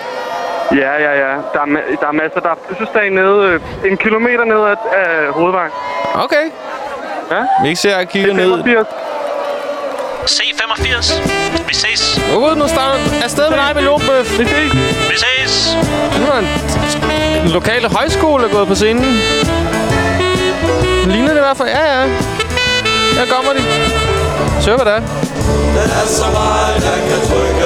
S6: Ja, ja, ja. Der er, der er masser. Der er fødselsdag nede, øh, en kilometer ned af, af hovedvejen.
S1: Okay.
S6: Ja.
S1: Vi ikke ser, jeg kigger
S6: er
S1: ned.
S6: 85.
S2: C85. Vi ses.
S1: Uh, nu starter afsted med dig, millionbøf.
S6: Vi ses.
S2: Vi ses.
S1: Nu er en, en lokale højskole er gået på scenen. Ligner det i hvert fald. Ja, ja. Her kommer de. Sør, hvad det er.
S23: Der er så meget, jeg kan trykke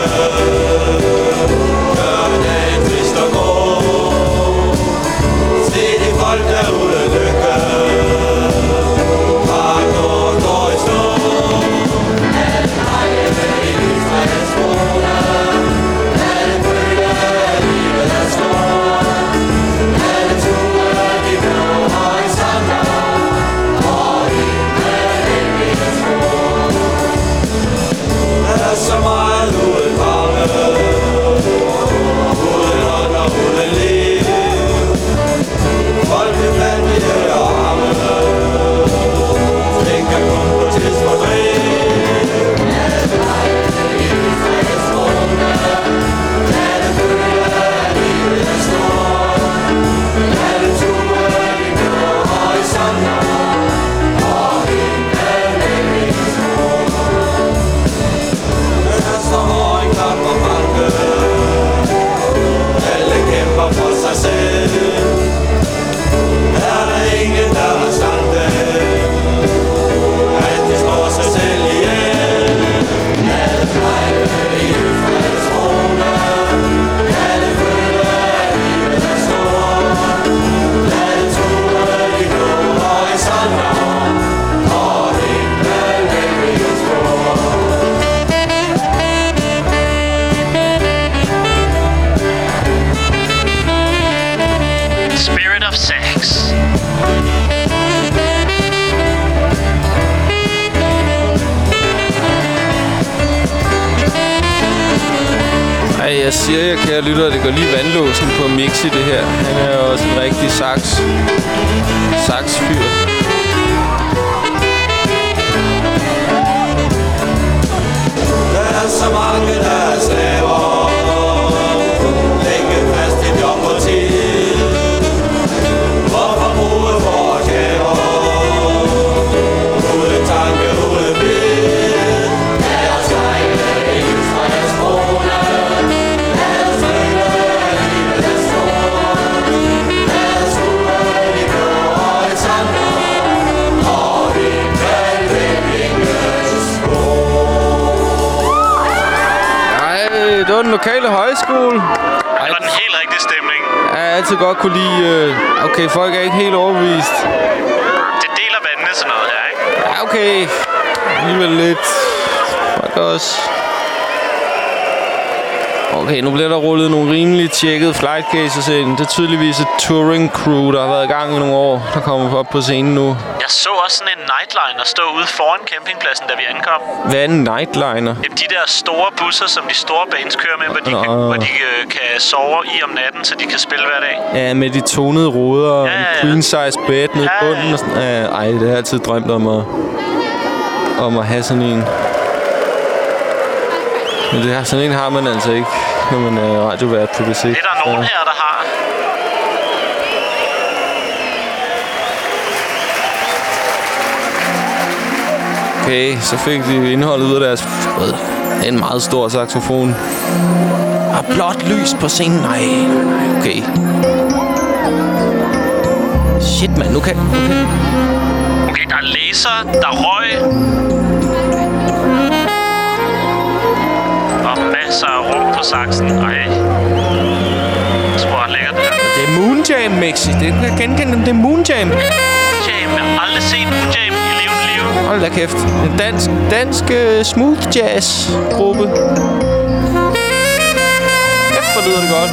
S1: siger jeg kære lytter, det går lige vandlåsen på Mixi, det her. Han er jo også en rigtig sax. Saxfyr.
S5: Der er så mange, der er slaver
S1: lokale højskole.
S2: Det var den helt rigtige stemning.
S1: jeg har altid godt kunne lide... Øh, okay, folk er ikke helt overbevist.
S2: Det deler vandene sådan noget her, ikke?
S1: Ja, okay. Alligevel lidt. Fuck også. Okay, nu bliver der rullet nogle rimelig tjekkede flight cases ind. Det er tydeligvis et touring crew, der har været i gang i nogle år, der kommer op på scenen nu.
S2: Jeg så også sådan en nightliner stå ude foran campingpladsen, da vi ankom.
S1: Hvad er en nightliner?
S2: Jamen, de der store busser, som de store bands kører med, hvor de, kan, hvor de øh, kan sove i om natten, så de kan spille hver dag.
S1: Ja, med de tonede ruder og
S2: Ja,
S1: en
S2: ja, ja.
S1: queen size bed nede i
S2: Ja, ja,
S1: bunden. Og sådan. Ja, ej, det har jeg altid drømt om at, om at have sådan en. Men det her, sådan en har man altså ikke, når man er radiovært på B6.
S2: Det er der nogen her, der har.
S1: Okay, så fik de indholdet ud af deres... Hvad? En meget stor saxofon. Og blåt lys på scenen. Nej, okay. Shit, mand. Nu kan... Okay.
S2: Okay, der er laser, der er røg. Og masser af rum på saksen. Ej. Det er lækkert, det her.
S1: Det er Moonjam, Mixi. Det kan jeg genkende. Det er Moonjam.
S2: Jam. Jeg har aldrig set en
S1: Hold da kæft. En dansk, dansk uh, smooth jazz gruppe. Kæft, hvor lyder det godt.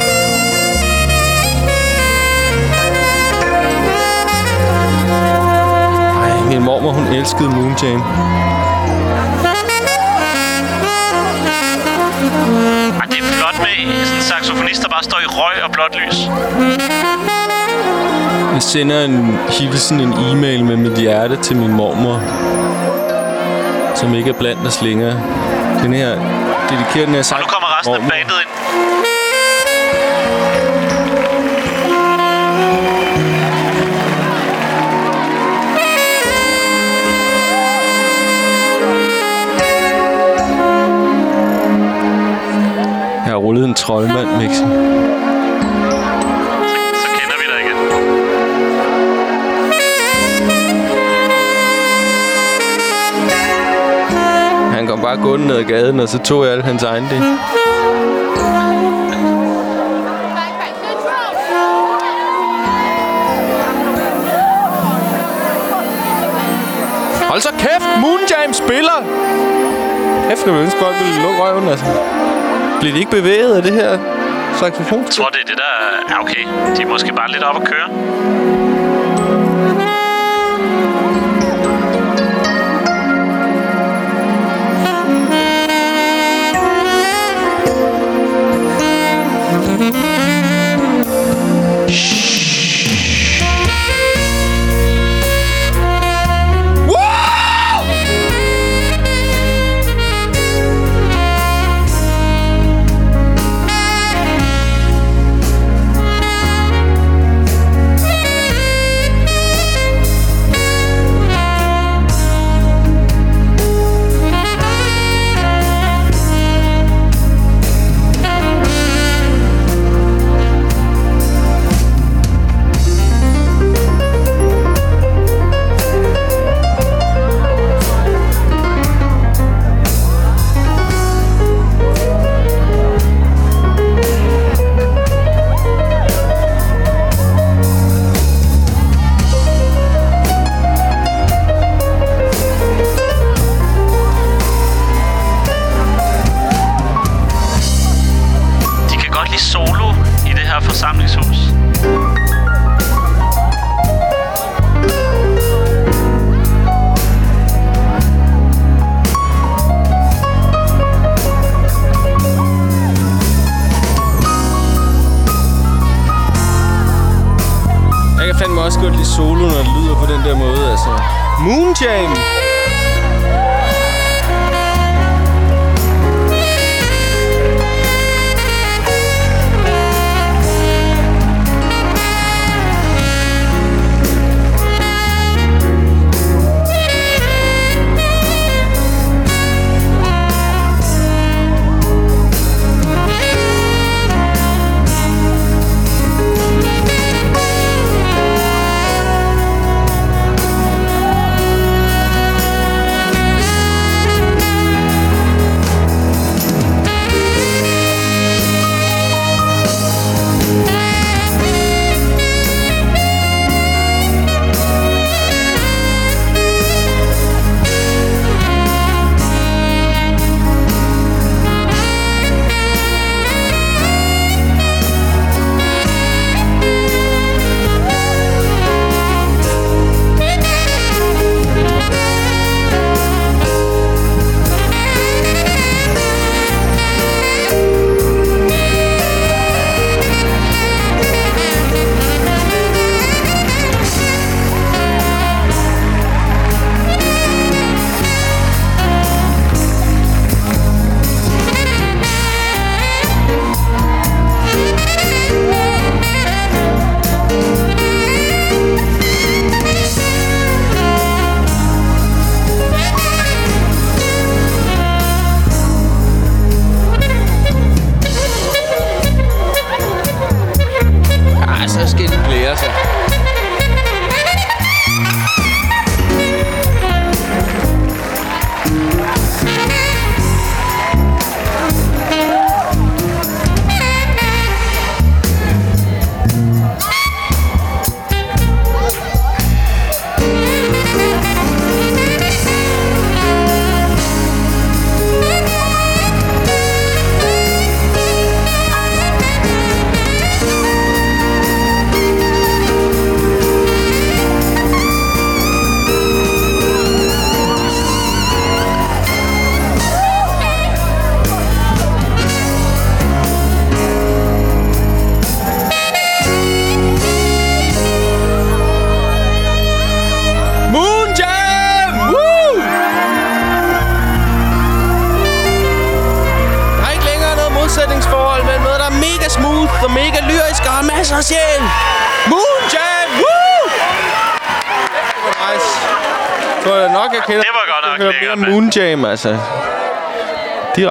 S1: Ej, min mormor, hun elskede Moonjam.
S2: Ej, det er flot med sådan en saxofonist, der bare står i røg og blåt lys.
S1: Jeg sender en hilsen, en e-mail med mit hjerte til min mormor. Som ikke er blandt os længere. Den her, dedikerer den her sang.
S2: Og nu kommer resten af bandet ind.
S1: Jeg har rullet en troldmand, Mixi. Bare gående ned ad gaden, og så tog jeg al hans egen del. Hold så kæft! Moonjam spiller! Kæft, jeg ønske folk ville lukke røven, altså. Bliver de ikke bevæget af det her saxofon?
S2: Jeg tror, det er det, der er okay. De er måske bare lidt op at køre.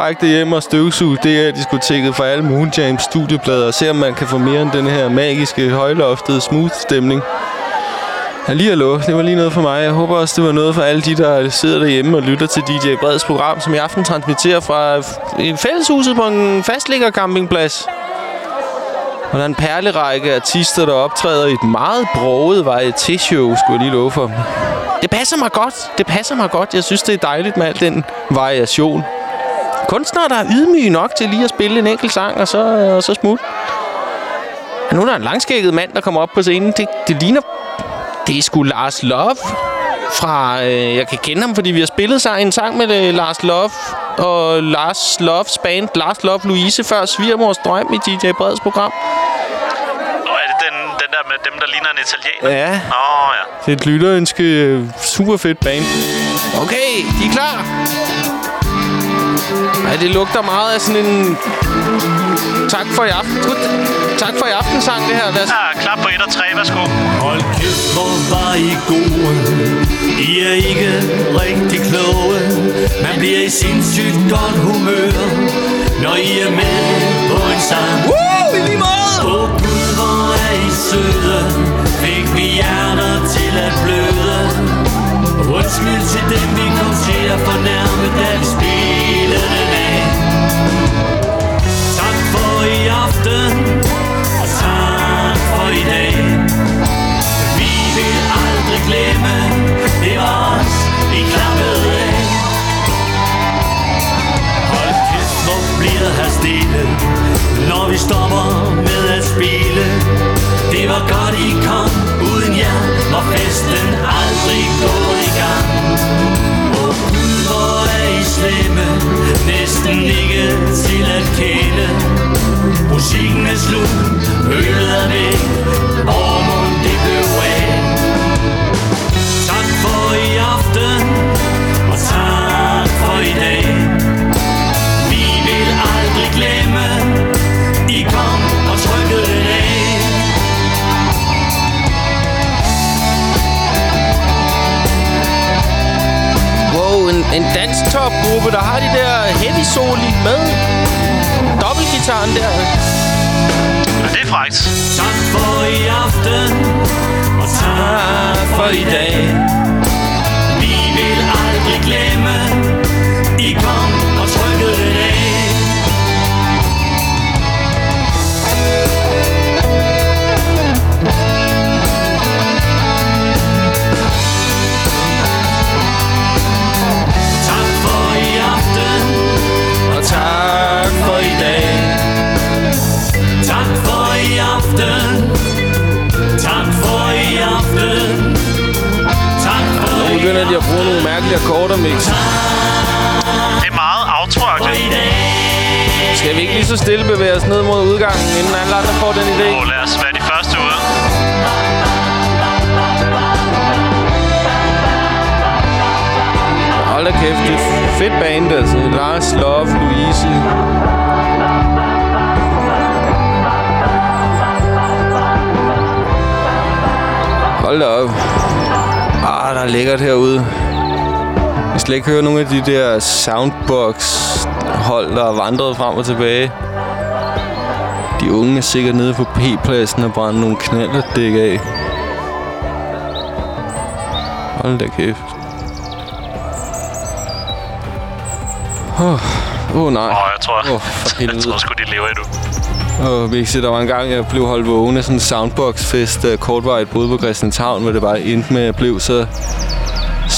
S1: Direkte hjem og støvsug det er diskoteket for alle Moonjams studieplader og se om man kan få mere end den her magiske, højloftede smooth stemning. Hallihallo, lige. Det var lige noget for mig. Jeg håber også, det var noget for alle de, der sidder derhjemme og lytter til DJ Breds program, som i aften transmitterer fra fælleshuset på en fastligger campingplads. Og der er en perlerække artister, der optræder i et meget broget varieté-show, skulle jeg lige love for. Det passer mig godt. Det passer mig godt. Jeg synes, det er dejligt med al den variation. Kunstnere, der er ydmyge nok til lige at spille en enkelt sang, og så, og så smut. Og nu er der en langskægget mand, der kommer op på scenen. Det, det ligner det er sgu Lars Love fra... Øh, jeg kan kende ham, fordi vi har spillet sig en sang med øh, Lars Love og Lars Loves band Lars Love Louise før Svigermors Drøm i DJ Breds program.
S2: Og er det den, den der med dem, der ligner en italiener?
S1: Ja.
S2: Åh, oh, ja.
S1: Det er et lytterønske øh, super fedt band. Okay, de er klar. Ej, det lugter meget af sådan en... Tak for i aften. Gut. Tak for i aften sang, det her. Lad os...
S2: Ja, klap på 1 og 3, værsgo.
S5: Hold kæft, hvor var I gode I er ikke rigtig kloge Man bliver i sindssygt godt humør Når I er med på en sang
S1: Woo, i lige måde!
S5: Åh oh, Gud, hvor er I søde Fik vi hjerter til at bløde Undskyld til dem, vi kom til at fornærme Da vi spillede bliver her stille Når vi stopper med at spille. Det var godt I kom, uden jer Var festen aldrig gået i gang. Og Gud, hvor er I slemme Næsten ikke til at kende Musikken er slut, øllet er væk Ormund, det blev af. Tak for i aften Og tak for i dag.
S1: Rooftop-gruppe, der har de der heavy soli med dobbeltgitaren der.
S2: Ja, det er frækt.
S5: Tak for i aften, og tak for i dag. Vi vil aldrig glemme, I kom og trykkede
S1: at bruge nogle mærkelige akkorder, Mix.
S2: Det er meget outro-agtigt.
S1: Skal vi ikke lige så stille bevæge os ned mod udgangen, inden alle andre får den idé?
S2: Åh, lad os være de første ude.
S1: Hold da kæft, det er fedt band, altså. Lars, Love, Louise. Hold da op. Er lækkert herude. Jeg skal ikke høre nogle af de der soundbox-hold, der er vandret frem og tilbage. De unge er sikkert nede på P-pladsen og brænder nogle knalderdæk af. Hold da kæft. Åh, oh, oh, nej.
S2: Åh, jeg tror,
S1: Åh, for
S2: jeg tror sgu, de lever endnu.
S1: Og Vixi, der var en gang, jeg blev holdt vågen af sådan en soundbox-fest uh, kortvarigt boede på Christianshavn, hvor det bare endte med, at jeg blev så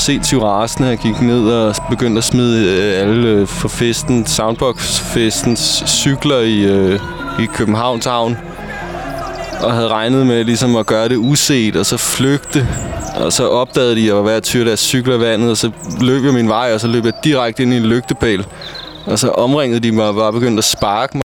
S1: sindssygt rasende. Jeg gik ned og begyndte at smide øh, alle uh, for festen, soundbox-festens cykler i, øh, i Københavns Havn. Og havde regnet med ligesom at gøre det uset, og så flygte. Og så opdagede de, at jeg var ved at tyre deres cykler i vandet, og så løb jeg min vej, og så løb jeg direkte ind i en lygtepæl. Og så omringede de mig og var begyndt at sparke mig.